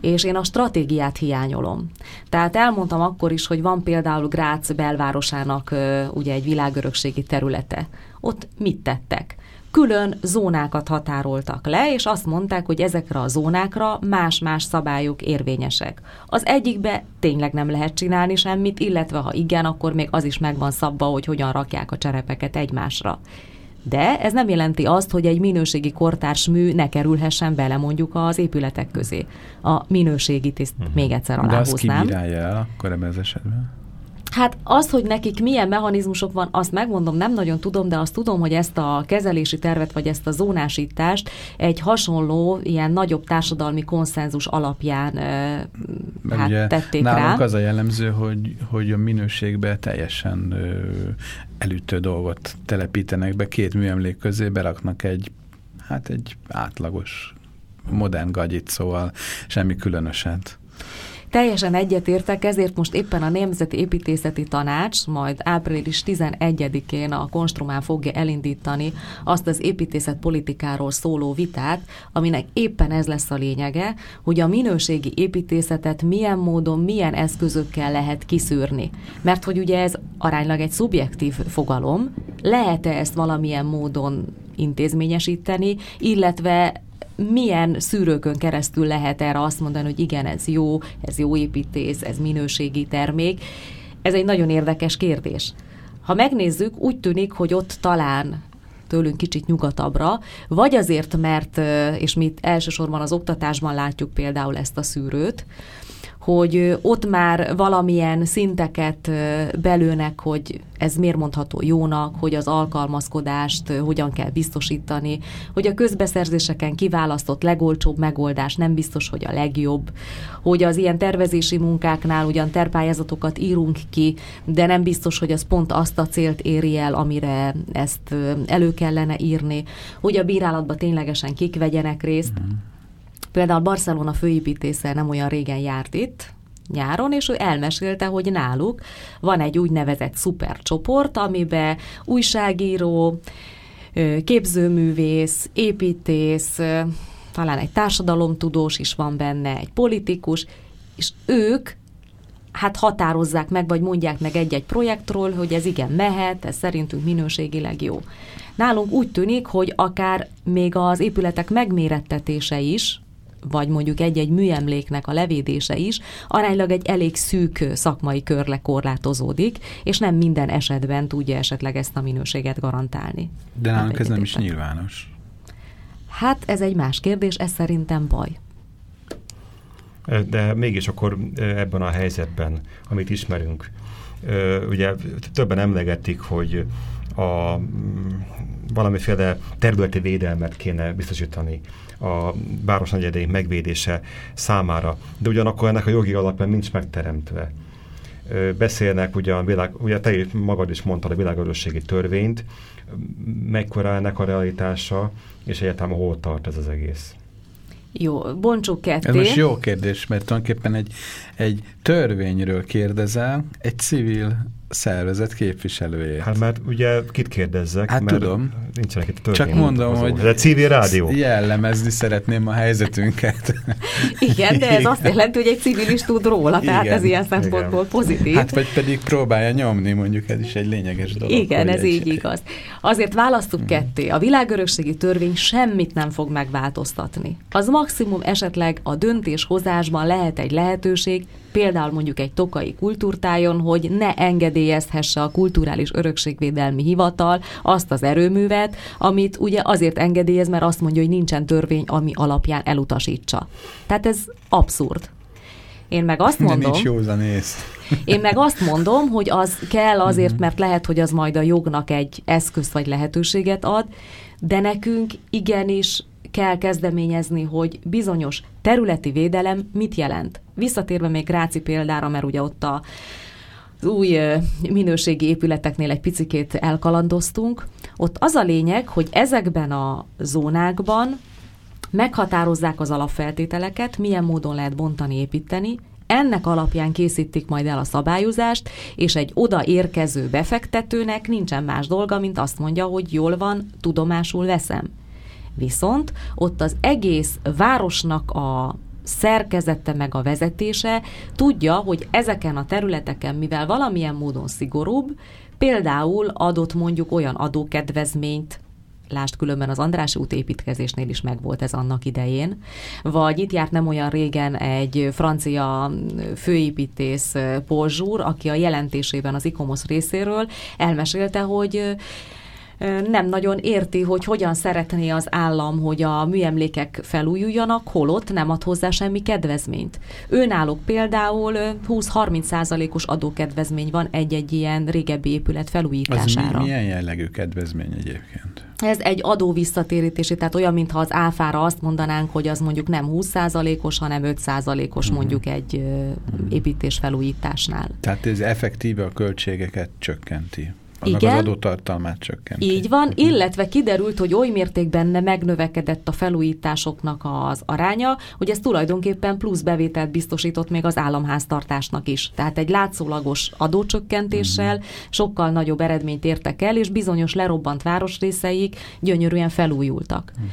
és én a stratégiát hiányolom. Tehát elmondtam akkor is, hogy van például Grác belvárosának ugye egy világörökségi területe. Ott mit tettek? Külön zónákat határoltak le, és azt mondták, hogy ezekre a zónákra más-más szabályok érvényesek. Az egyikbe tényleg nem lehet csinálni semmit, illetve ha igen, akkor még az is megvan szabva, hogy hogyan rakják a cserepeket egymásra. De ez nem jelenti azt, hogy egy minőségi kortárs mű ne kerülhessen bele mondjuk az épületek közé. A minőségit ezt uh-huh. még egyszer aláhúznám. De azt ki el akkor ebben az esetben? Hát az, hogy nekik milyen mechanizmusok van, azt megmondom, nem nagyon tudom, de azt tudom, hogy ezt a kezelési tervet, vagy ezt a zónásítást egy hasonló, ilyen nagyobb társadalmi konszenzus alapján Mert hát ugye tették nálunk rá. az a jellemző, hogy, hogy a minőségbe teljesen ö, elütő dolgot telepítenek be, két műemlék közé beraknak egy, hát egy átlagos modern gagyit, szóval semmi különöset. Teljesen egyetértek, ezért most éppen a Nemzeti Építészeti Tanács majd április 11-én a Konstrumán fogja elindítani azt az építészet politikáról szóló vitát, aminek éppen ez lesz a lényege, hogy a minőségi építészetet milyen módon, milyen eszközökkel lehet kiszűrni. Mert hogy ugye ez aránylag egy szubjektív fogalom, lehet-e ezt valamilyen módon intézményesíteni, illetve milyen szűrőkön keresztül lehet erre azt mondani, hogy igen, ez jó, ez jó építész, ez minőségi termék. Ez egy nagyon érdekes kérdés. Ha megnézzük, úgy tűnik, hogy ott talán tőlünk kicsit nyugatabbra, vagy azért, mert, és mi elsősorban az oktatásban látjuk például ezt a szűrőt, hogy ott már valamilyen szinteket belőnek, hogy ez miért mondható jónak, hogy az alkalmazkodást hogyan kell biztosítani, hogy a közbeszerzéseken kiválasztott legolcsóbb megoldás nem biztos, hogy a legjobb, hogy az ilyen tervezési munkáknál ugyan terpályázatokat írunk ki, de nem biztos, hogy az pont azt a célt éri el, amire ezt elő kellene írni, hogy a bírálatban ténylegesen kik vegyenek részt. Mm. Például Barcelona főépítésze nem olyan régen járt itt, nyáron, és ő elmesélte, hogy náluk van egy úgynevezett szupercsoport, amiben újságíró, képzőművész, építész, talán egy társadalomtudós is van benne, egy politikus, és ők hát határozzák meg, vagy mondják meg egy-egy projektről, hogy ez igen mehet, ez szerintünk minőségileg jó. Nálunk úgy tűnik, hogy akár még az épületek megmérettetése is, vagy mondjuk egy-egy műemléknek a levédése is aránylag egy elég szűk szakmai körle korlátozódik, és nem minden esetben tudja esetleg ezt a minőséget garantálni. De nálunk ez nem is nyilvános. Hát ez egy más kérdés, ez szerintem baj. De mégis akkor ebben a helyzetben, amit ismerünk, ugye többen emlegetik, hogy a valamiféle területi védelmet kéne biztosítani a városnegyedék megvédése számára, de ugyanakkor ennek a jogi alapja nincs megteremtve. Beszélnek ugye, a világ, ugye te magad is mondtad a világörösségi törvényt, mekkora ennek a realitása, és egyáltalán hol tart ez az egész. Jó, bontsuk ketté. Ez most jó kérdés, mert tulajdonképpen egy, egy törvényről kérdezel, egy civil szervezet képviselőjét. Hát mert ugye kit kérdezzek, hát mert tudom. nincsenek itt Csak mondom, hogy ez egy civil rádió. Jellemezni szeretném a helyzetünket. Igen, de ez azt jelenti, hogy egy civil is tud róla, tehát Igen. ez ilyen szempontból Igen. pozitív. Hát vagy pedig próbálja nyomni, mondjuk ez is egy lényeges dolog. Igen, ez egy... így igaz. Azért választuk hmm. ketté. A világörökségi törvény semmit nem fog megváltoztatni. Az maximum esetleg a döntéshozásban lehet egy lehetőség, például mondjuk egy tokai kultúrtájon, hogy ne engedélyezhesse a kulturális örökségvédelmi hivatal azt az erőművet, amit ugye azért engedélyez, mert azt mondja, hogy nincsen törvény, ami alapján elutasítsa. Tehát ez abszurd. Én meg azt mondom... De nincs józanész. Én meg azt mondom, hogy az kell azért, mert lehet, hogy az majd a jognak egy eszközt vagy lehetőséget ad, de nekünk igenis kell kezdeményezni, hogy bizonyos területi védelem mit jelent. Visszatérve még Gráci példára, mert ugye ott a az új minőségi épületeknél egy picikét elkalandoztunk. Ott az a lényeg, hogy ezekben a zónákban meghatározzák az alapfeltételeket, milyen módon lehet bontani, építeni, ennek alapján készítik majd el a szabályozást, és egy oda érkező befektetőnek nincsen más dolga, mint azt mondja, hogy jól van, tudomásul veszem. Viszont ott az egész városnak a szerkezete meg a vezetése tudja, hogy ezeken a területeken, mivel valamilyen módon szigorúbb, például adott mondjuk olyan adókedvezményt, Lást különben az András út építkezésnél is megvolt ez annak idején. Vagy itt járt nem olyan régen egy francia főépítész Paul Jour, aki a jelentésében az ICOMOS részéről elmesélte, hogy nem nagyon érti, hogy hogyan szeretné az állam, hogy a műemlékek felújuljanak, holott nem ad hozzá semmi kedvezményt. Őnáluk például 20-30 százalékos adókedvezmény van egy-egy ilyen régebbi épület felújítására. Az mi, milyen jellegű kedvezmény egyébként? Ez egy adó visszatérítési, tehát olyan, mintha az áfára azt mondanánk, hogy az mondjuk nem 20%-os, hanem 5%-os uh-huh. mondjuk egy uh-huh. építés felújításnál. Tehát ez effektíve a költségeket csökkenti. Annak Igen, az adótartalmát csökkent. Így van, uh-huh. illetve kiderült, hogy oly mértékben megnövekedett a felújításoknak az aránya, hogy ez tulajdonképpen plusz bevételt biztosított még az államháztartásnak is. Tehát egy látszólagos adócsökkentéssel uh-huh. sokkal nagyobb eredményt értek el, és bizonyos lerobbant városrészeik gyönyörűen felújultak. Uh-huh.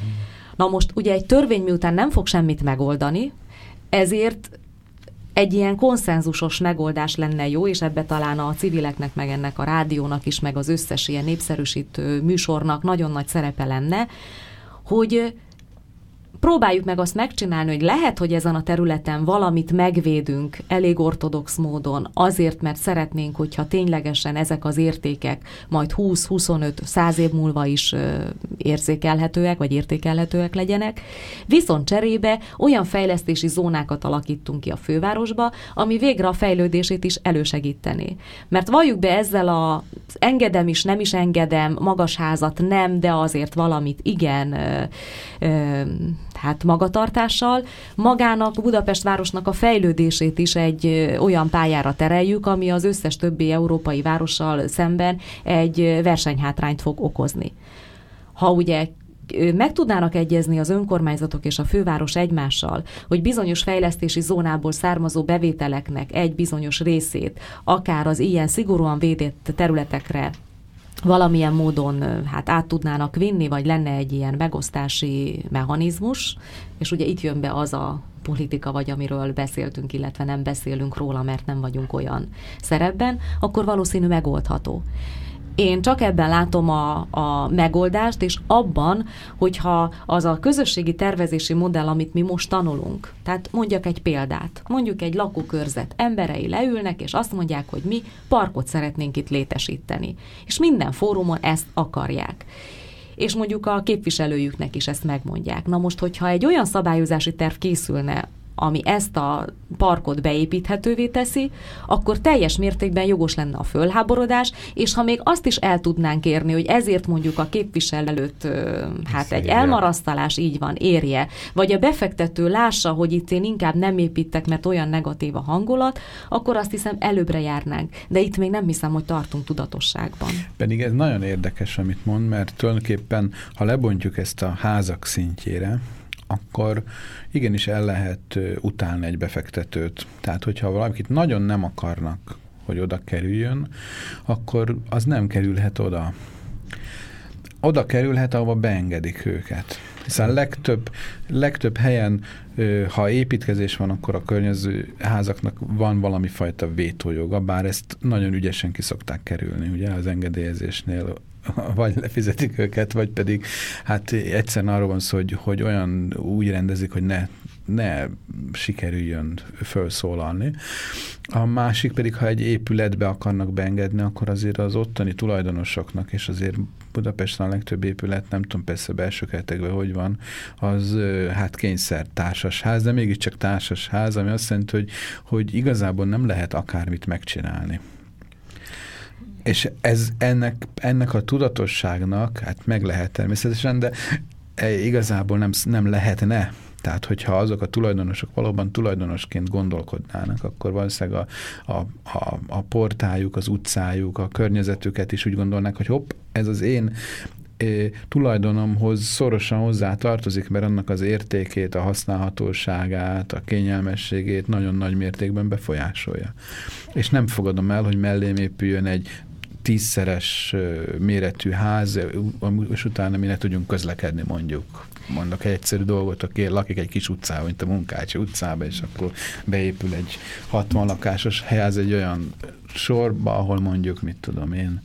Na most ugye egy törvény miután nem fog semmit megoldani, ezért egy ilyen konszenzusos megoldás lenne jó, és ebbe talán a civileknek, meg ennek a rádiónak is, meg az összes ilyen népszerűsítő műsornak nagyon nagy szerepe lenne, hogy próbáljuk meg azt megcsinálni, hogy lehet, hogy ezen a területen valamit megvédünk elég ortodox módon, azért, mert szeretnénk, hogyha ténylegesen ezek az értékek majd 20-25-100 év múlva is érzékelhetőek, vagy értékelhetőek legyenek. Viszont cserébe olyan fejlesztési zónákat alakítunk ki a fővárosba, ami végre a fejlődését is elősegíteni. Mert valljuk be ezzel az engedem is, nem is engedem, magas házat nem, de azért valamit igen, hát magatartással, magának Budapest városnak a fejlődését is egy olyan pályára tereljük, ami az összes többi európai várossal szemben egy versenyhátrányt fog okozni. Ha ugye meg tudnának egyezni az önkormányzatok és a főváros egymással, hogy bizonyos fejlesztési zónából származó bevételeknek egy bizonyos részét, akár az ilyen szigorúan védett területekre valamilyen módon hát át tudnának vinni, vagy lenne egy ilyen megosztási mechanizmus, és ugye itt jön be az a politika, vagy amiről beszéltünk, illetve nem beszélünk róla, mert nem vagyunk olyan szerepben, akkor valószínű megoldható. Én csak ebben látom a, a megoldást, és abban, hogyha az a közösségi tervezési modell, amit mi most tanulunk, tehát mondjak egy példát, mondjuk egy lakókörzet emberei leülnek, és azt mondják, hogy mi parkot szeretnénk itt létesíteni. És minden fórumon ezt akarják és mondjuk a képviselőjüknek is ezt megmondják. Na most, hogyha egy olyan szabályozási terv készülne, ami ezt a parkot beépíthetővé teszi, akkor teljes mértékben jogos lenne a fölháborodás, és ha még azt is el tudnánk érni, hogy ezért mondjuk a képviselőt hát egy elmarasztalás így van, érje, vagy a befektető lássa, hogy itt én inkább nem építek, mert olyan negatív a hangulat, akkor azt hiszem előbbre járnánk. De itt még nem hiszem, hogy tartunk tudatosságban. Pedig ez nagyon érdekes, amit mond, mert tulajdonképpen, ha lebontjuk ezt a házak szintjére, akkor igenis el lehet utálni egy befektetőt. Tehát, hogyha valakit nagyon nem akarnak, hogy oda kerüljön, akkor az nem kerülhet oda. Oda kerülhet, ahova beengedik őket. Hiszen legtöbb, legtöbb helyen, ha építkezés van, akkor a környező házaknak van valami fajta vétójoga, bár ezt nagyon ügyesen kiszokták kerülni, ugye az engedélyezésnél vagy lefizetik őket, vagy pedig hát egyszerűen arról van szó, hogy, hogy olyan úgy rendezik, hogy ne ne sikerüljön felszólalni. A másik pedig, ha egy épületbe akarnak beengedni, akkor azért az ottani tulajdonosoknak, és azért Budapesten a legtöbb épület, nem tudom persze belső keretekben hogy van, az hát kényszer társasház, de mégiscsak társasház, ami azt jelenti, hogy, hogy igazából nem lehet akármit megcsinálni. És ez ennek, ennek a tudatosságnak, hát meg lehet természetesen, de e, igazából nem, nem lehetne. Tehát, hogyha azok a tulajdonosok valóban tulajdonosként gondolkodnának, akkor valószínűleg a, a, a, a portájuk, az utcájuk, a környezetüket is úgy gondolnák, hogy hopp, ez az én tulajdonomhoz szorosan hozzá tartozik, mert annak az értékét, a használhatóságát, a kényelmességét nagyon nagy mértékben befolyásolja. És nem fogadom el, hogy mellém épüljön egy tízszeres méretű ház, és utána mi ne tudjunk közlekedni mondjuk. Mondok egy egyszerű dolgot, aki lakik egy kis utcában, mint a Munkácsi utcába, és akkor beépül egy 60 lakásos ház egy olyan sorba, ahol mondjuk, mit tudom én,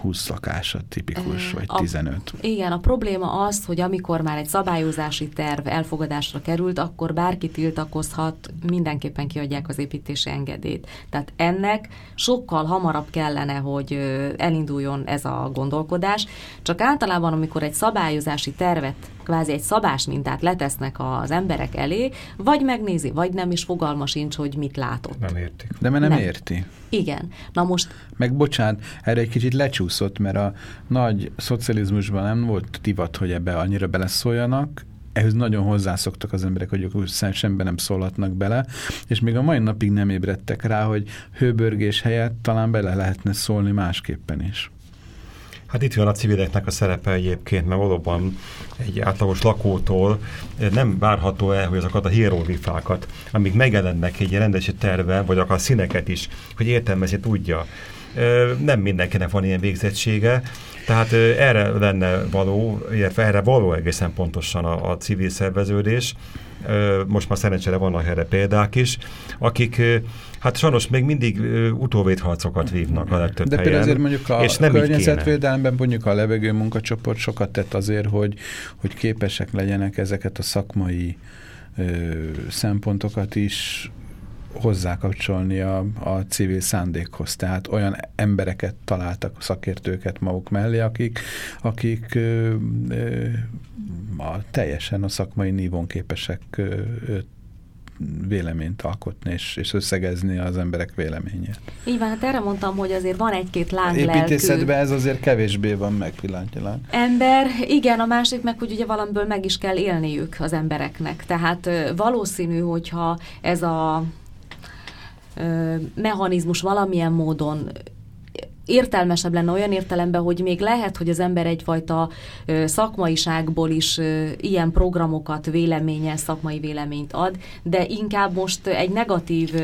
20 lakása tipikus, vagy 15. A, igen, a probléma az, hogy amikor már egy szabályozási terv elfogadásra került, akkor bárki tiltakozhat, mindenképpen kiadják az építési engedélyt. Tehát ennek sokkal hamarabb kellene, hogy elinduljon ez a gondolkodás. Csak általában, amikor egy szabályozási tervet kvázi egy szabás mintát letesznek az emberek elé, vagy megnézi, vagy nem, is fogalma sincs, hogy mit látott. Nem értik. De mert nem, nem. érti. Igen. Na most... Meg bocsánat, erre egy kicsit lecsúszott, mert a nagy szocializmusban nem volt divat, hogy ebbe annyira beleszóljanak, ehhez nagyon hozzászoktak az emberek, hogy ők semmiben nem szólhatnak bele, és még a mai napig nem ébredtek rá, hogy hőbörgés helyett talán bele lehetne szólni másképpen is. Hát itt van a civileknek a szerepe egyébként, mert valóban egy átlagos lakótól nem várható el, hogy azokat a hieroglifákat, amik megjelennek egy rendesi terve, vagy akár színeket is, hogy értelmezni tudja. Nem mindenkinek van ilyen végzettsége, tehát erre lenne való, illetve erre való egészen pontosan a, a civil szerveződés. Most már szerencsére vannak erre példák is, akik hát sajnos még mindig utóvédharcokat vívnak a legtöbb De például azért mondjuk a és nem környezetvédelemben mondjuk a levegő munkacsoport sokat tett azért, hogy, hogy képesek legyenek ezeket a szakmai ö, szempontokat is hozzákapcsolni a, a civil szándékhoz. Tehát olyan embereket találtak, szakértőket maguk mellé, akik, akik ö, ö, a, teljesen a szakmai nívón képesek ö, véleményt alkotni, és, és összegezni az emberek véleményét. Így van, hát erre mondtam, hogy azért van egy-két láng Építészetben ez azért kevésbé van meg pillanatnyilag. Ember, igen, a másik meg, hogy ugye valamiből meg is kell élniük az embereknek. Tehát valószínű, hogyha ez a mechanizmus valamilyen módon értelmesebb lenne olyan értelemben, hogy még lehet, hogy az ember egyfajta szakmaiságból is ilyen programokat véleménye, szakmai véleményt ad, de inkább most egy negatív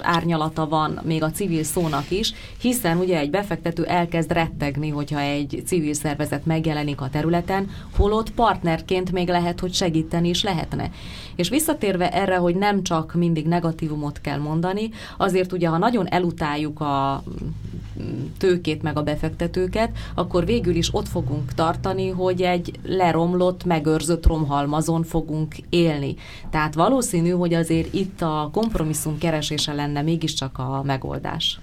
árnyalata van még a civil szónak is, hiszen ugye egy befektető elkezd rettegni, hogyha egy civil szervezet megjelenik a területen, holott partnerként még lehet, hogy segíteni is lehetne. És visszatérve erre, hogy nem csak mindig negatívumot kell mondani, azért ugye, ha nagyon elutáljuk a tőkét meg a befektetőket, akkor végül is ott fogunk tartani, hogy egy leromlott, megőrzött romhalmazon fogunk élni. Tehát valószínű, hogy azért itt a kompromisszum keresése lenne mégiscsak a megoldás.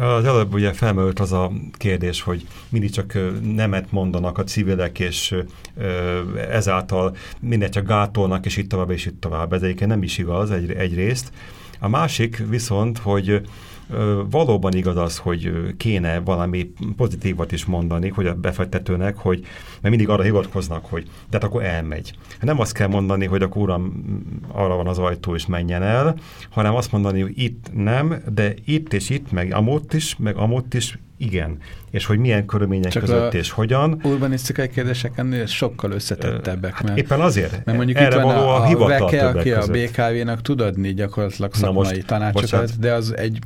Az előbb ugye felmerült az a kérdés, hogy mindig csak nemet mondanak a civilek, és ezáltal mindegy csak gátolnak, és itt tovább, és itt tovább. Ez egyébként nem is igaz egy, egyrészt. A másik viszont, hogy valóban igaz az, hogy kéne valami pozitívat is mondani, hogy a befektetőnek, hogy mert mindig arra hivatkoznak, hogy de hát akkor elmegy. Nem azt kell mondani, hogy a uram arra van az ajtó, és menjen el, hanem azt mondani, hogy itt nem, de itt és itt, meg amott is, meg amott is igen. És hogy milyen körülmények Csak között és hogyan. urbanisztikai kérdések ennél sokkal összetettebbek. Hát mert, éppen azért. Mert mondjuk erre itt van a, a, a Veke, aki a BKV-nak tud adni gyakorlatilag szakmai most, tanácsokat, bocsánat. de az egy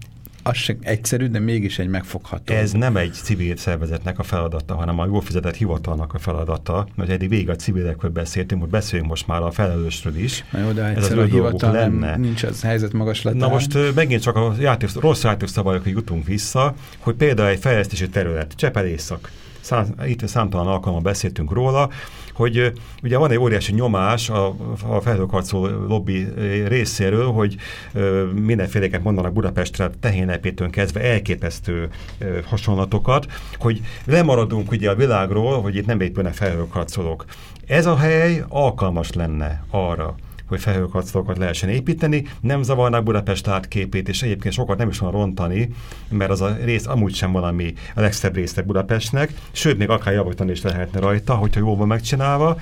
az sem egyszerű, de mégis egy megfogható. Ez nem egy civil szervezetnek a feladata, hanem a jól fizetett hivatalnak a feladata, mert eddig végig a civilekről beszéltünk, hogy beszéljünk most már a felelősről is. Na jó, de Ez az a hivatal lenne. nincs az helyzet magaslatán. Na most megint csak a játék, rossz játékszabályokra jutunk vissza, hogy például egy fejlesztési terület, Csepelészak, szám, itt számtalan alkalommal beszéltünk róla, hogy ugye van egy óriási nyomás a, a felhőkarcoló lobby részéről, hogy mindenféleket mondanak Budapestre, tehénepétől kezdve elképesztő hasonlatokat, hogy lemaradunk ugye a világról, hogy itt nem épülnek felhőkarcolók. Ez a hely alkalmas lenne arra, hogy felhőkarcolókat lehessen építeni, nem zavarnak Budapest átképét, és egyébként sokat nem is van rontani, mert az a rész amúgy sem valami a legszebb része Budapestnek, sőt, még akár javítani is lehetne rajta, hogyha jól van megcsinálva,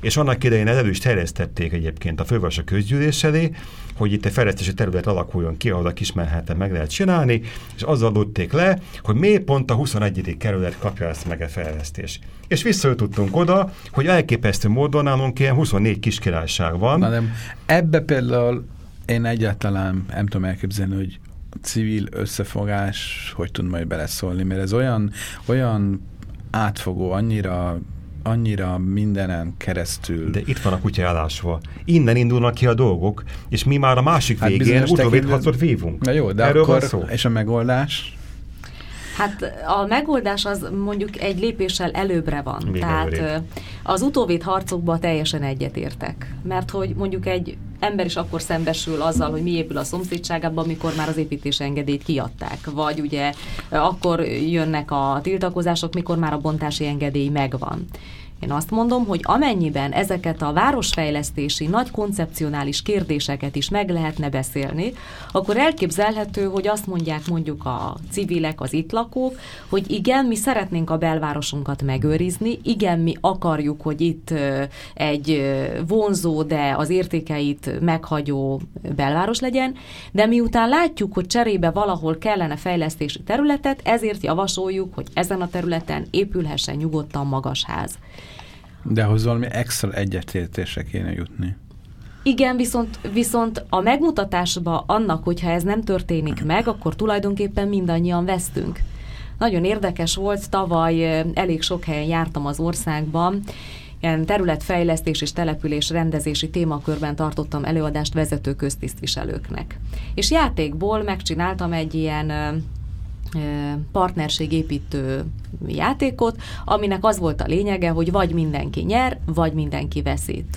és annak idején elő is terjesztették egyébként a főváros a közgyűlés elé, hogy itt egy fejlesztési terület alakuljon ki, ahol a Kismenheten meg lehet csinálni, és azzal lőtték le, hogy miért pont a 21. kerület kapja ezt meg a fejlesztés. És visszajutottunk oda, hogy elképesztő módon nálunk ilyen 24 kiskirályság van. Na nem, ebbe például én egyáltalán nem tudom elképzelni, hogy civil összefogás hogy tud majd beleszólni, mert ez olyan, olyan átfogó, annyira annyira mindenen keresztül. De itt van a kutya állásva. Innen indulnak ki a dolgok, és mi már a másik hát végén utóvédharcot vívunk. Na jó, de Erről akkor, szó. és a megoldás? Hát a megoldás az mondjuk egy lépéssel előbbre van. Még Tehát előrébb. az utóvéd harcokba teljesen egyetértek. Mert hogy mondjuk egy ember is akkor szembesül azzal, hogy mi épül a szomszédságában, amikor már az építési engedélyt kiadták. Vagy ugye akkor jönnek a tiltakozások, mikor már a bontási engedély megvan. Én azt mondom, hogy amennyiben ezeket a városfejlesztési nagy koncepcionális kérdéseket is meg lehetne beszélni, akkor elképzelhető, hogy azt mondják mondjuk a civilek, az itt lakók, hogy igen, mi szeretnénk a belvárosunkat megőrizni, igen, mi akarjuk, hogy itt egy vonzó, de az értékeit meghagyó belváros legyen, de miután látjuk, hogy cserébe valahol kellene fejlesztési területet, ezért javasoljuk, hogy ezen a területen épülhessen nyugodtan magas ház. De ahhoz valami extra egyetértésre kéne jutni. Igen, viszont, viszont a megmutatásba annak, hogyha ez nem történik meg, akkor tulajdonképpen mindannyian vesztünk. Nagyon érdekes volt, tavaly elég sok helyen jártam az országban, ilyen területfejlesztés és település rendezési témakörben tartottam előadást vezető köztisztviselőknek. És játékból megcsináltam egy ilyen partnerségépítő játékot, aminek az volt a lényege, hogy vagy mindenki nyer, vagy mindenki veszít.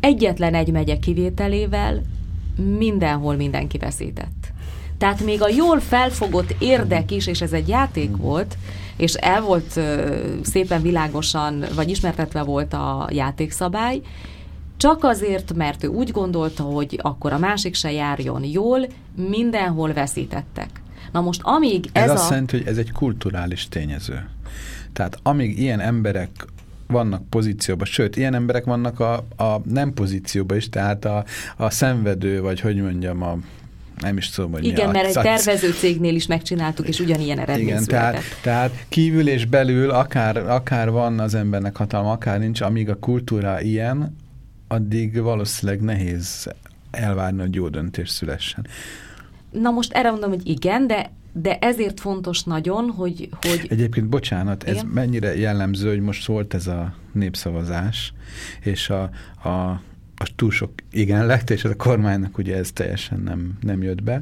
Egyetlen egy megye kivételével mindenhol mindenki veszített. Tehát még a jól felfogott érdek is, és ez egy játék volt, és el volt szépen világosan, vagy ismertetve volt a játékszabály, csak azért, mert ő úgy gondolta, hogy akkor a másik se járjon jól, mindenhol veszítettek. Na most amíg ez, ez a... azt jelenti, hogy ez egy kulturális tényező. Tehát amíg ilyen emberek vannak pozícióban, sőt, ilyen emberek vannak a, a nem pozícióban is, tehát a, a szenvedő, vagy hogy mondjam, a nem is tudom, hogy Igen, mi mert egy tervező cégnél is megcsináltuk, és ugyanilyen eredmény Igen, tehát, tehát kívül és belül akár, akár van az embernek hatalma, akár nincs, amíg a kultúra ilyen, addig valószínűleg nehéz elvárni, hogy jó döntés szülessen. Na most erre mondom, hogy igen, de de ezért fontos nagyon, hogy... hogy... Egyébként, bocsánat, ez Igen? mennyire jellemző, hogy most volt ez a népszavazás, és a, a a túl sok igen lett, és a kormánynak ugye ez teljesen nem, nem jött be,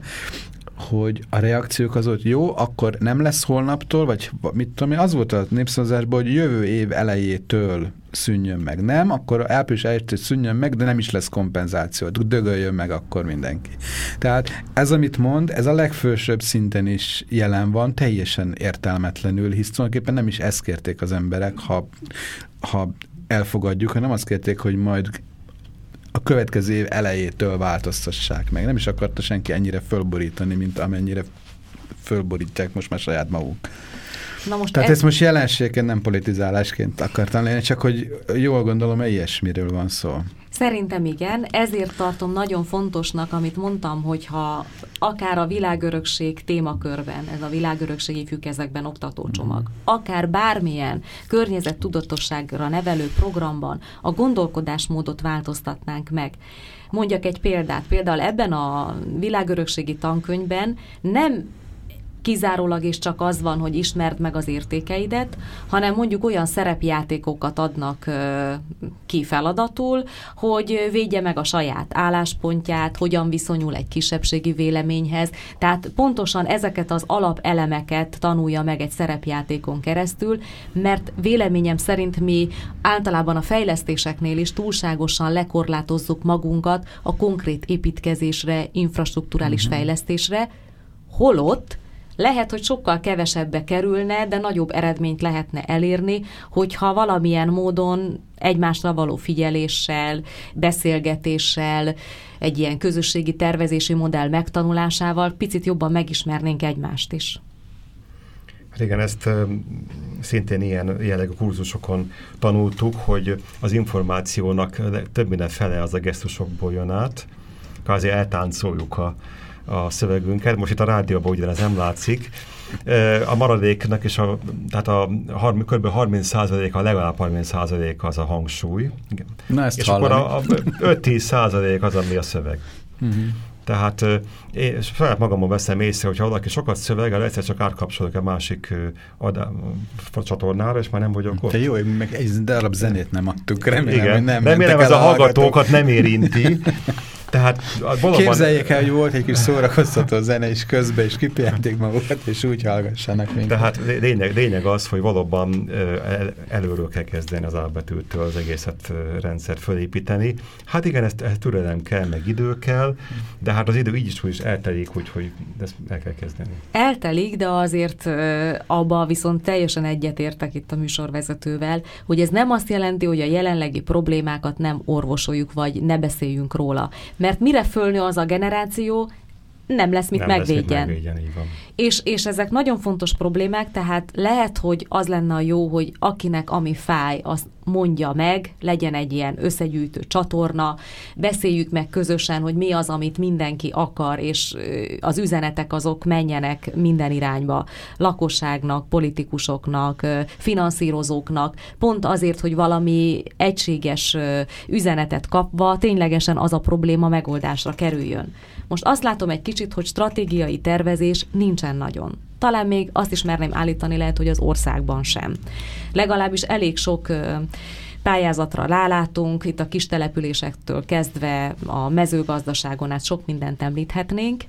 hogy a reakciók az ott jó, akkor nem lesz holnaptól, vagy mit tudom én, az volt a népszavazásban, hogy jövő év elejétől szűnjön meg. Nem, akkor április 1 szűnjön meg, de nem is lesz kompenzáció. Dögöljön meg akkor mindenki. Tehát ez, amit mond, ez a legfősebb szinten is jelen van, teljesen értelmetlenül, hisz tulajdonképpen nem is ezt kérték az emberek, ha, ha elfogadjuk, hanem azt kérték, hogy majd a következő év elejétől változtassák meg. Nem is akarta senki ennyire fölborítani, mint amennyire fölborítják most már saját maguk. Na most Tehát ez... ezt most jelenségként, nem politizálásként akartam lenni, csak hogy jól gondolom, ilyesmiről van szó. Szerintem igen, ezért tartom nagyon fontosnak, amit mondtam, hogyha akár a világörökség témakörben, ez a világörökségi fűkezekben oktatócsomag, mm. akár bármilyen környezettudatosságra nevelő programban a gondolkodásmódot változtatnánk meg. Mondjak egy példát. Például ebben a világörökségi tankönyvben nem kizárólag és csak az van, hogy ismerd meg az értékeidet, hanem mondjuk olyan szerepjátékokat adnak ki feladatul, hogy védje meg a saját álláspontját, hogyan viszonyul egy kisebbségi véleményhez. Tehát pontosan ezeket az alapelemeket tanulja meg egy szerepjátékon keresztül, mert véleményem szerint mi általában a fejlesztéseknél is túlságosan lekorlátozzuk magunkat a konkrét építkezésre, infrastruktúrális uh-huh. fejlesztésre, holott lehet, hogy sokkal kevesebbe kerülne, de nagyobb eredményt lehetne elérni, hogyha valamilyen módon egymásra való figyeléssel, beszélgetéssel, egy ilyen közösségi tervezési modell megtanulásával picit jobban megismernénk egymást is. Hát igen, ezt szintén ilyen jellegű kurzusokon tanultuk, hogy az információnak több minden fele az a gesztusokból jön át, kvázi eltáncoljuk a, a szövegünket. Most itt a rádióban ugyanez nem látszik. A maradéknak is a, tehát a kb. 30 a legalább 30% az a hangsúly. Na ezt És hallani. akkor a, a 5-10 az, ami a szöveg. Uh mhm. -huh. Tehát én saját magamon veszem észre, hogyha valaki sokat szövegel, egyszer csak átkapcsolok a másik adá, csatornára, és már nem vagyok ott. Te jó, meg egy darab zenét nem adtuk, remélem, Igen. hogy nem Remélem, ez a hallgatókat nem érinti. Tehát valóban... Képzeljék el, hogy volt egy kis szórakoztató zene is közben, és kipihenték magukat, és úgy hallgassanak minket. Tehát lényeg, lényeg az, hogy valóban el, előről kell kezdeni az albetűtől az egészet rendszert fölépíteni. Hát igen, ezt, ezt türelem kell, meg idő kell, de hát az idő így is, hogy is eltelik, úgyhogy ezt el kell kezdeni. Eltelik, de azért abba viszont teljesen egyetértek itt a műsorvezetővel, hogy ez nem azt jelenti, hogy a jelenlegi problémákat nem orvosoljuk, vagy ne beszéljünk róla mert mire fölnő az a generáció, nem lesz mit Nem lesz megvédjen. mit megvédjen, így van. És, és ezek nagyon fontos problémák, tehát lehet, hogy az lenne a jó, hogy akinek ami fáj, azt mondja meg, legyen egy ilyen összegyűjtő csatorna, beszéljük meg közösen, hogy mi az, amit mindenki akar, és az üzenetek azok menjenek minden irányba, lakosságnak, politikusoknak, finanszírozóknak, pont azért, hogy valami egységes üzenetet kapva ténylegesen az a probléma megoldásra kerüljön. Most azt látom egy kicsit, hogy stratégiai tervezés nincsen nagyon. Talán még azt is merném állítani lehet, hogy az országban sem. Legalábbis elég sok pályázatra rálátunk, itt a kis településektől kezdve a mezőgazdaságon át sok mindent említhetnénk.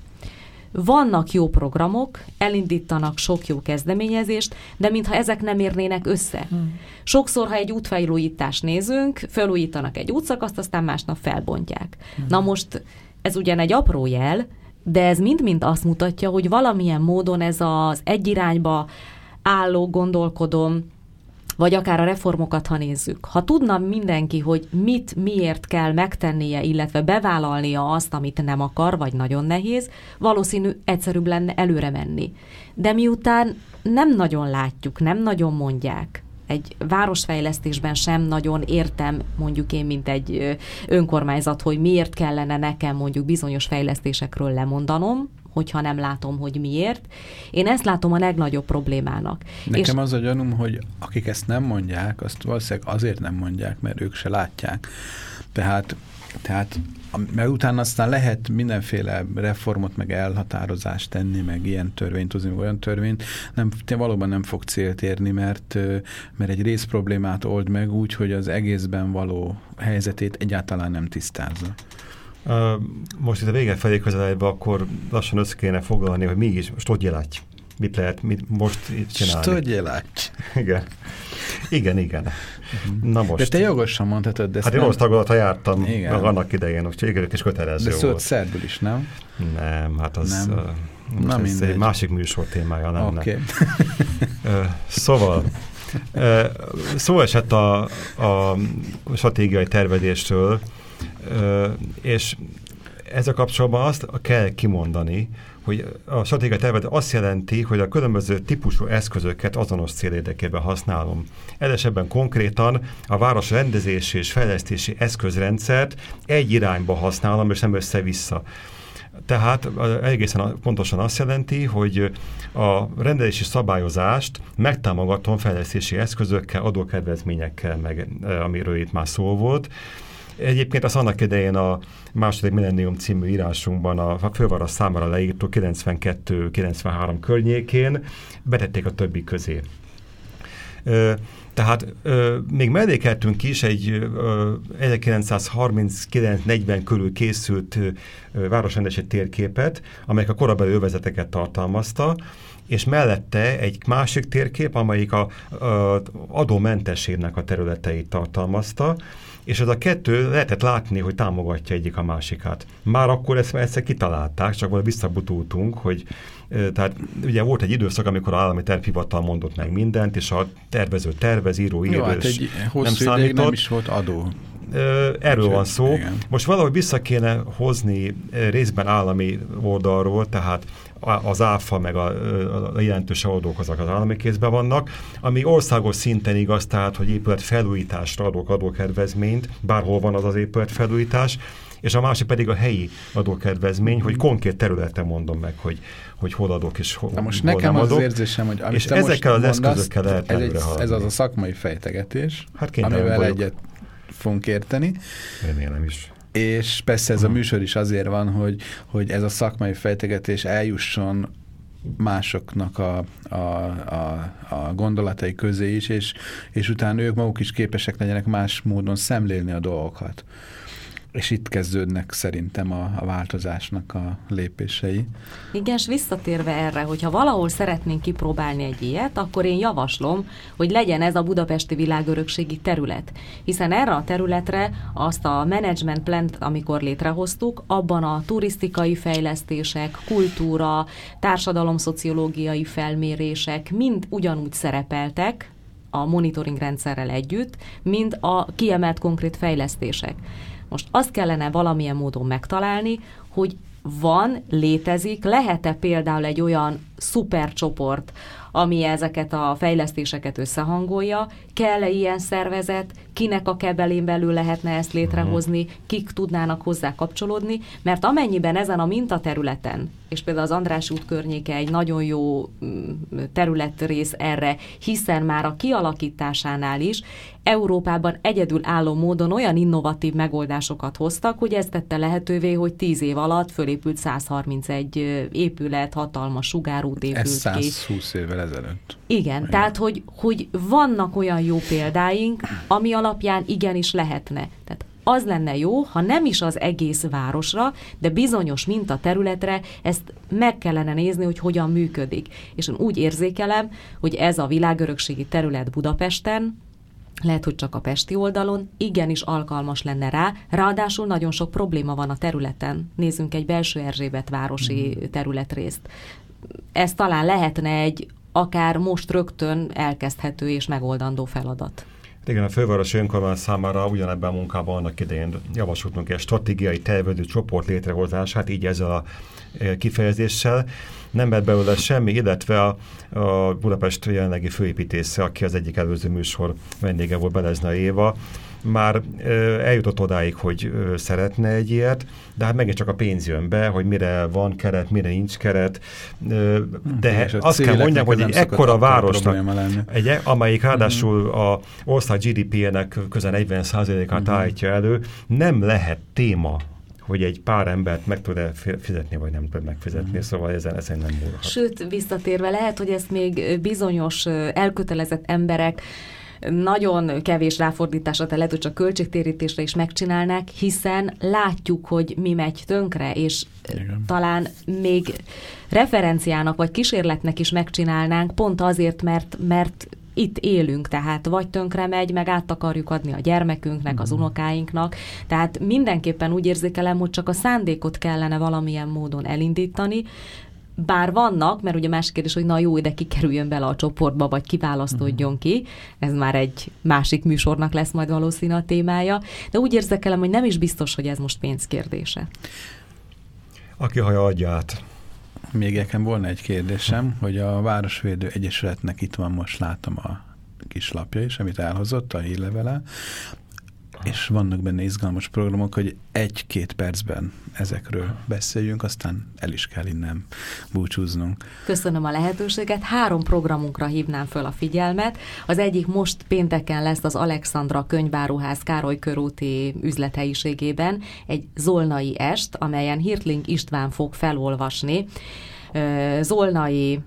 Vannak jó programok, elindítanak sok jó kezdeményezést, de mintha ezek nem érnének össze. Hmm. Sokszor, ha egy útfelújítást nézünk, felújítanak egy útszakaszt, aztán másnap felbontják. Hmm. Na most ez ugyan egy apró jel, de ez mind-mind azt mutatja, hogy valamilyen módon ez az egy irányba álló gondolkodom, vagy akár a reformokat, ha nézzük. Ha tudna mindenki, hogy mit, miért kell megtennie, illetve bevállalnia azt, amit nem akar, vagy nagyon nehéz, valószínű egyszerűbb lenne előre menni. De miután nem nagyon látjuk, nem nagyon mondják, egy városfejlesztésben sem nagyon értem, mondjuk én, mint egy önkormányzat, hogy miért kellene nekem mondjuk bizonyos fejlesztésekről lemondanom, hogyha nem látom, hogy miért. Én ezt látom a legnagyobb problémának. Nekem és... az a gyanúm, hogy akik ezt nem mondják, azt valószínűleg azért nem mondják, mert ők se látják. Tehát, tehát mert utána aztán lehet mindenféle reformot, meg elhatározást tenni, meg ilyen törvényt hozni, olyan törvényt, nem, valóban nem fog célt érni, mert, mert egy rész problémát old meg úgy, hogy az egészben való helyzetét egyáltalán nem tisztázza. Most itt a vége felé közeledve, akkor lassan össze kéne foglalni, hogy mégis most hogy jelátj? Mit lehet mit most csinálni? Hogy jelátj? Igen. Igen, igen. Na most. De te jogosan mondhatod, de Hát én orosz tagolata jártam igen. meg annak idején, úgyhogy igen, is kötelező de volt. De szerbül is, nem? Nem, hát az nem. Uh, Na ez egy másik műsor témája lenne. Okay. uh, szóval szó esett a, a stratégiai tervezésről, és ezzel kapcsolatban azt kell kimondani, hogy a stratégiai tervezet azt jelenti, hogy a különböző típusú eszközöket azonos cél érdekében használom. Edesebben konkrétan a város rendezési és fejlesztési eszközrendszert egy irányba használom, és nem össze-vissza. Tehát egészen pontosan azt jelenti, hogy a rendelési szabályozást megtámogatom fejlesztési eszközökkel, adókedvezményekkel, meg amiről itt már szó volt, Egyébként az annak idején a második millennium című írásunkban a főváros számára leírtó 92-93 környékén betették a többi közé. Ö, tehát ö, még mellékeltünk is egy 1939-40 körül készült városrendesési térképet, amelyek a korabeli övezeteket tartalmazta, és mellette egy másik térkép, amelyik a, a adómentességnek a területeit tartalmazta, és ez a kettő lehetett látni, hogy támogatja egyik a másikát. Már akkor ezt egyszer kitalálták, csak valahogy visszabutultunk, hogy tehát ugye volt egy időszak, amikor a állami tervhivatal mondott meg mindent, és a tervező tervez, író író, hát egy hosszú nem számított. nem is volt adó. Erről van szó. Igen. Most valahogy vissza kéne hozni részben állami oldalról, tehát az áfa meg a, a jelentős adók azok az állami kézben vannak, ami országos szinten igaz, tehát, hogy épület felújításra adok adókedvezményt, bárhol van az az épület felújítás, és a másik pedig a helyi adókedvezmény, hogy konkrét területen mondom meg, hogy, hogy hol adok és hol, Na most hol nekem nem az adok. az érzésem, hogy amit és ezekkel az eszközökkel lehet ez, egy, ez az a szakmai fejtegetés, hát amivel vagyok. egyet fogunk érteni. Remélem is. És persze ez a műsor is azért van, hogy, hogy ez a szakmai fejtegetés eljusson másoknak a, a, a, a gondolatai közé is, és, és utána ők maguk is képesek legyenek más módon szemlélni a dolgokat. És itt kezdődnek szerintem a, a változásnak a lépései. Igen, és visszatérve erre, hogyha valahol szeretnénk kipróbálni egy ilyet, akkor én javaslom, hogy legyen ez a budapesti világörökségi terület. Hiszen erre a területre azt a management plant, amikor létrehoztuk, abban a turisztikai fejlesztések, kultúra, társadalomszociológiai felmérések mind ugyanúgy szerepeltek, a monitoring rendszerrel együtt, mint a kiemelt konkrét fejlesztések. Most azt kellene valamilyen módon megtalálni, hogy van, létezik, lehet-e például egy olyan szupercsoport, ami ezeket a fejlesztéseket összehangolja, kell-e ilyen szervezet, kinek a kebelén belül lehetne ezt létrehozni, kik tudnának hozzá kapcsolódni, mert amennyiben ezen a mintaterületen, és például az András út környéke egy nagyon jó mm, területrész erre, hiszen már a kialakításánál is Európában egyedül álló módon olyan innovatív megoldásokat hoztak, hogy ez tette lehetővé, hogy 10 év alatt fölépült 131 épület, hatalmas sugárút épült Ez 120 ki. évvel ezelőtt. Igen, Igen, tehát hogy, hogy vannak olyan jó példáink, ami alapján igenis lehetne. Tehát az lenne jó, ha nem is az egész városra, de bizonyos mintaterületre ezt meg kellene nézni, hogy hogyan működik. És én úgy érzékelem, hogy ez a világörökségi terület Budapesten, lehet, hogy csak a pesti oldalon, igenis alkalmas lenne rá, ráadásul nagyon sok probléma van a területen. Nézzünk egy belső Erzsébet városi mm. területrészt. Ez talán lehetne egy akár most rögtön elkezdhető és megoldandó feladat. Igen, a fővárosi önkormányzat számára ugyanebben a munkában annak idején javasoltunk egy stratégiai tervező csoport létrehozását, így ezzel a e, kifejezéssel. Nem lett belőle semmi, illetve a, a Budapest jelenlegi főépítésze, aki az egyik előző műsor vendége volt, Belezna Éva, már eljutott odáig, hogy szeretne egy ilyet, de hát megint csak a pénz jön be, hogy mire van keret, mire nincs keret. De hm, azt kell mondjam, hogy egy ekkora városnak, egy, e- amelyik ráadásul hm. a ország GDP-nek közel 40%-át hm. állítja elő, nem lehet téma hogy egy pár embert meg tud-e fizetni, vagy nem tud megfizetni, mm. szóval ezen, ezen nem múlhat. Sőt, visszatérve lehet, hogy ezt még bizonyos elkötelezett emberek nagyon kevés ráfordításra, lehet, hogy csak költségtérítésre is megcsinálnák, hiszen látjuk, hogy mi megy tönkre, és Igen. talán még referenciának vagy kísérletnek is megcsinálnánk, pont azért, mert, mert itt élünk, tehát vagy tönkre megy, meg át akarjuk adni a gyermekünknek, az mhm. unokáinknak, tehát mindenképpen úgy érzékelem, hogy csak a szándékot kellene valamilyen módon elindítani, bár vannak, mert ugye más kérdés, hogy na jó, ide kikerüljön bele a csoportba, vagy kiválasztódjon ki, ez már egy másik műsornak lesz majd valószínű a témája, de úgy érzékelem, hogy nem is biztos, hogy ez most pénzkérdése. Aki haja adja át. Még nekem volna egy kérdésem, hogy a Városvédő Egyesületnek itt van, most látom a kis lapja is, amit elhozott, a hírlevele és vannak benne izgalmas programok, hogy egy-két percben ezekről beszéljünk, aztán el is kell innen búcsúznunk. Köszönöm a lehetőséget. Három programunkra hívnám föl a figyelmet. Az egyik most pénteken lesz az Alexandra könyváruház Károly körúti üzlethelyiségében egy zolnai est, amelyen Hirtling István fog felolvasni zolnai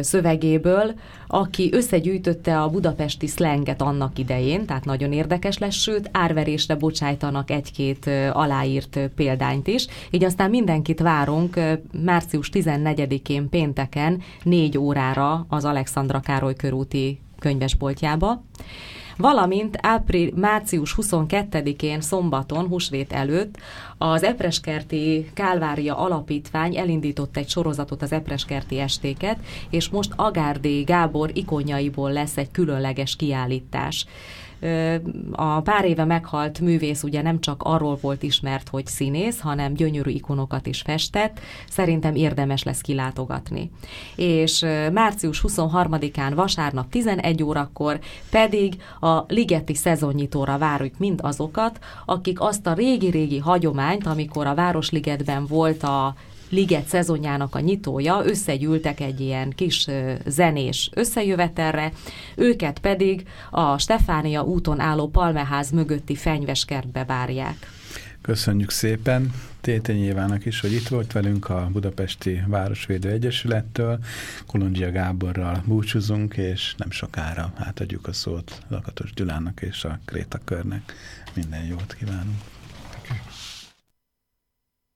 szövegéből, aki összegyűjtötte a budapesti szlenget annak idején, tehát nagyon érdekes lesz, sőt, árverésre bocsájtanak egy-két aláírt példányt is. Így aztán mindenkit várunk március 14-én pénteken 4 órára az Alexandra Károly körúti könyvesboltjába valamint ápril, március 22-én szombaton, húsvét előtt az Epreskerti Kálvária Alapítvány elindított egy sorozatot az Epreskerti estéket, és most Agárdi Gábor ikonjaiból lesz egy különleges kiállítás a pár éve meghalt művész ugye nem csak arról volt ismert, hogy színész, hanem gyönyörű ikonokat is festett, szerintem érdemes lesz kilátogatni. És március 23-án vasárnap 11 órakor pedig a Ligeti szezonnyitóra várjuk mind azokat, akik azt a régi-régi hagyományt, amikor a Városligetben volt a liget szezonjának a nyitója, összegyűltek egy ilyen kis zenés összejövetelre, őket pedig a Stefánia úton álló Palmeház mögötti fenyveskertbe várják. Köszönjük szépen Tétény Évának is, hogy itt volt velünk a Budapesti Városvédő Egyesülettől. Kolondzsia Gáborral búcsúzunk, és nem sokára átadjuk a szót Lakatos Gyulának és a Kréta Körnek. Minden jót kívánunk.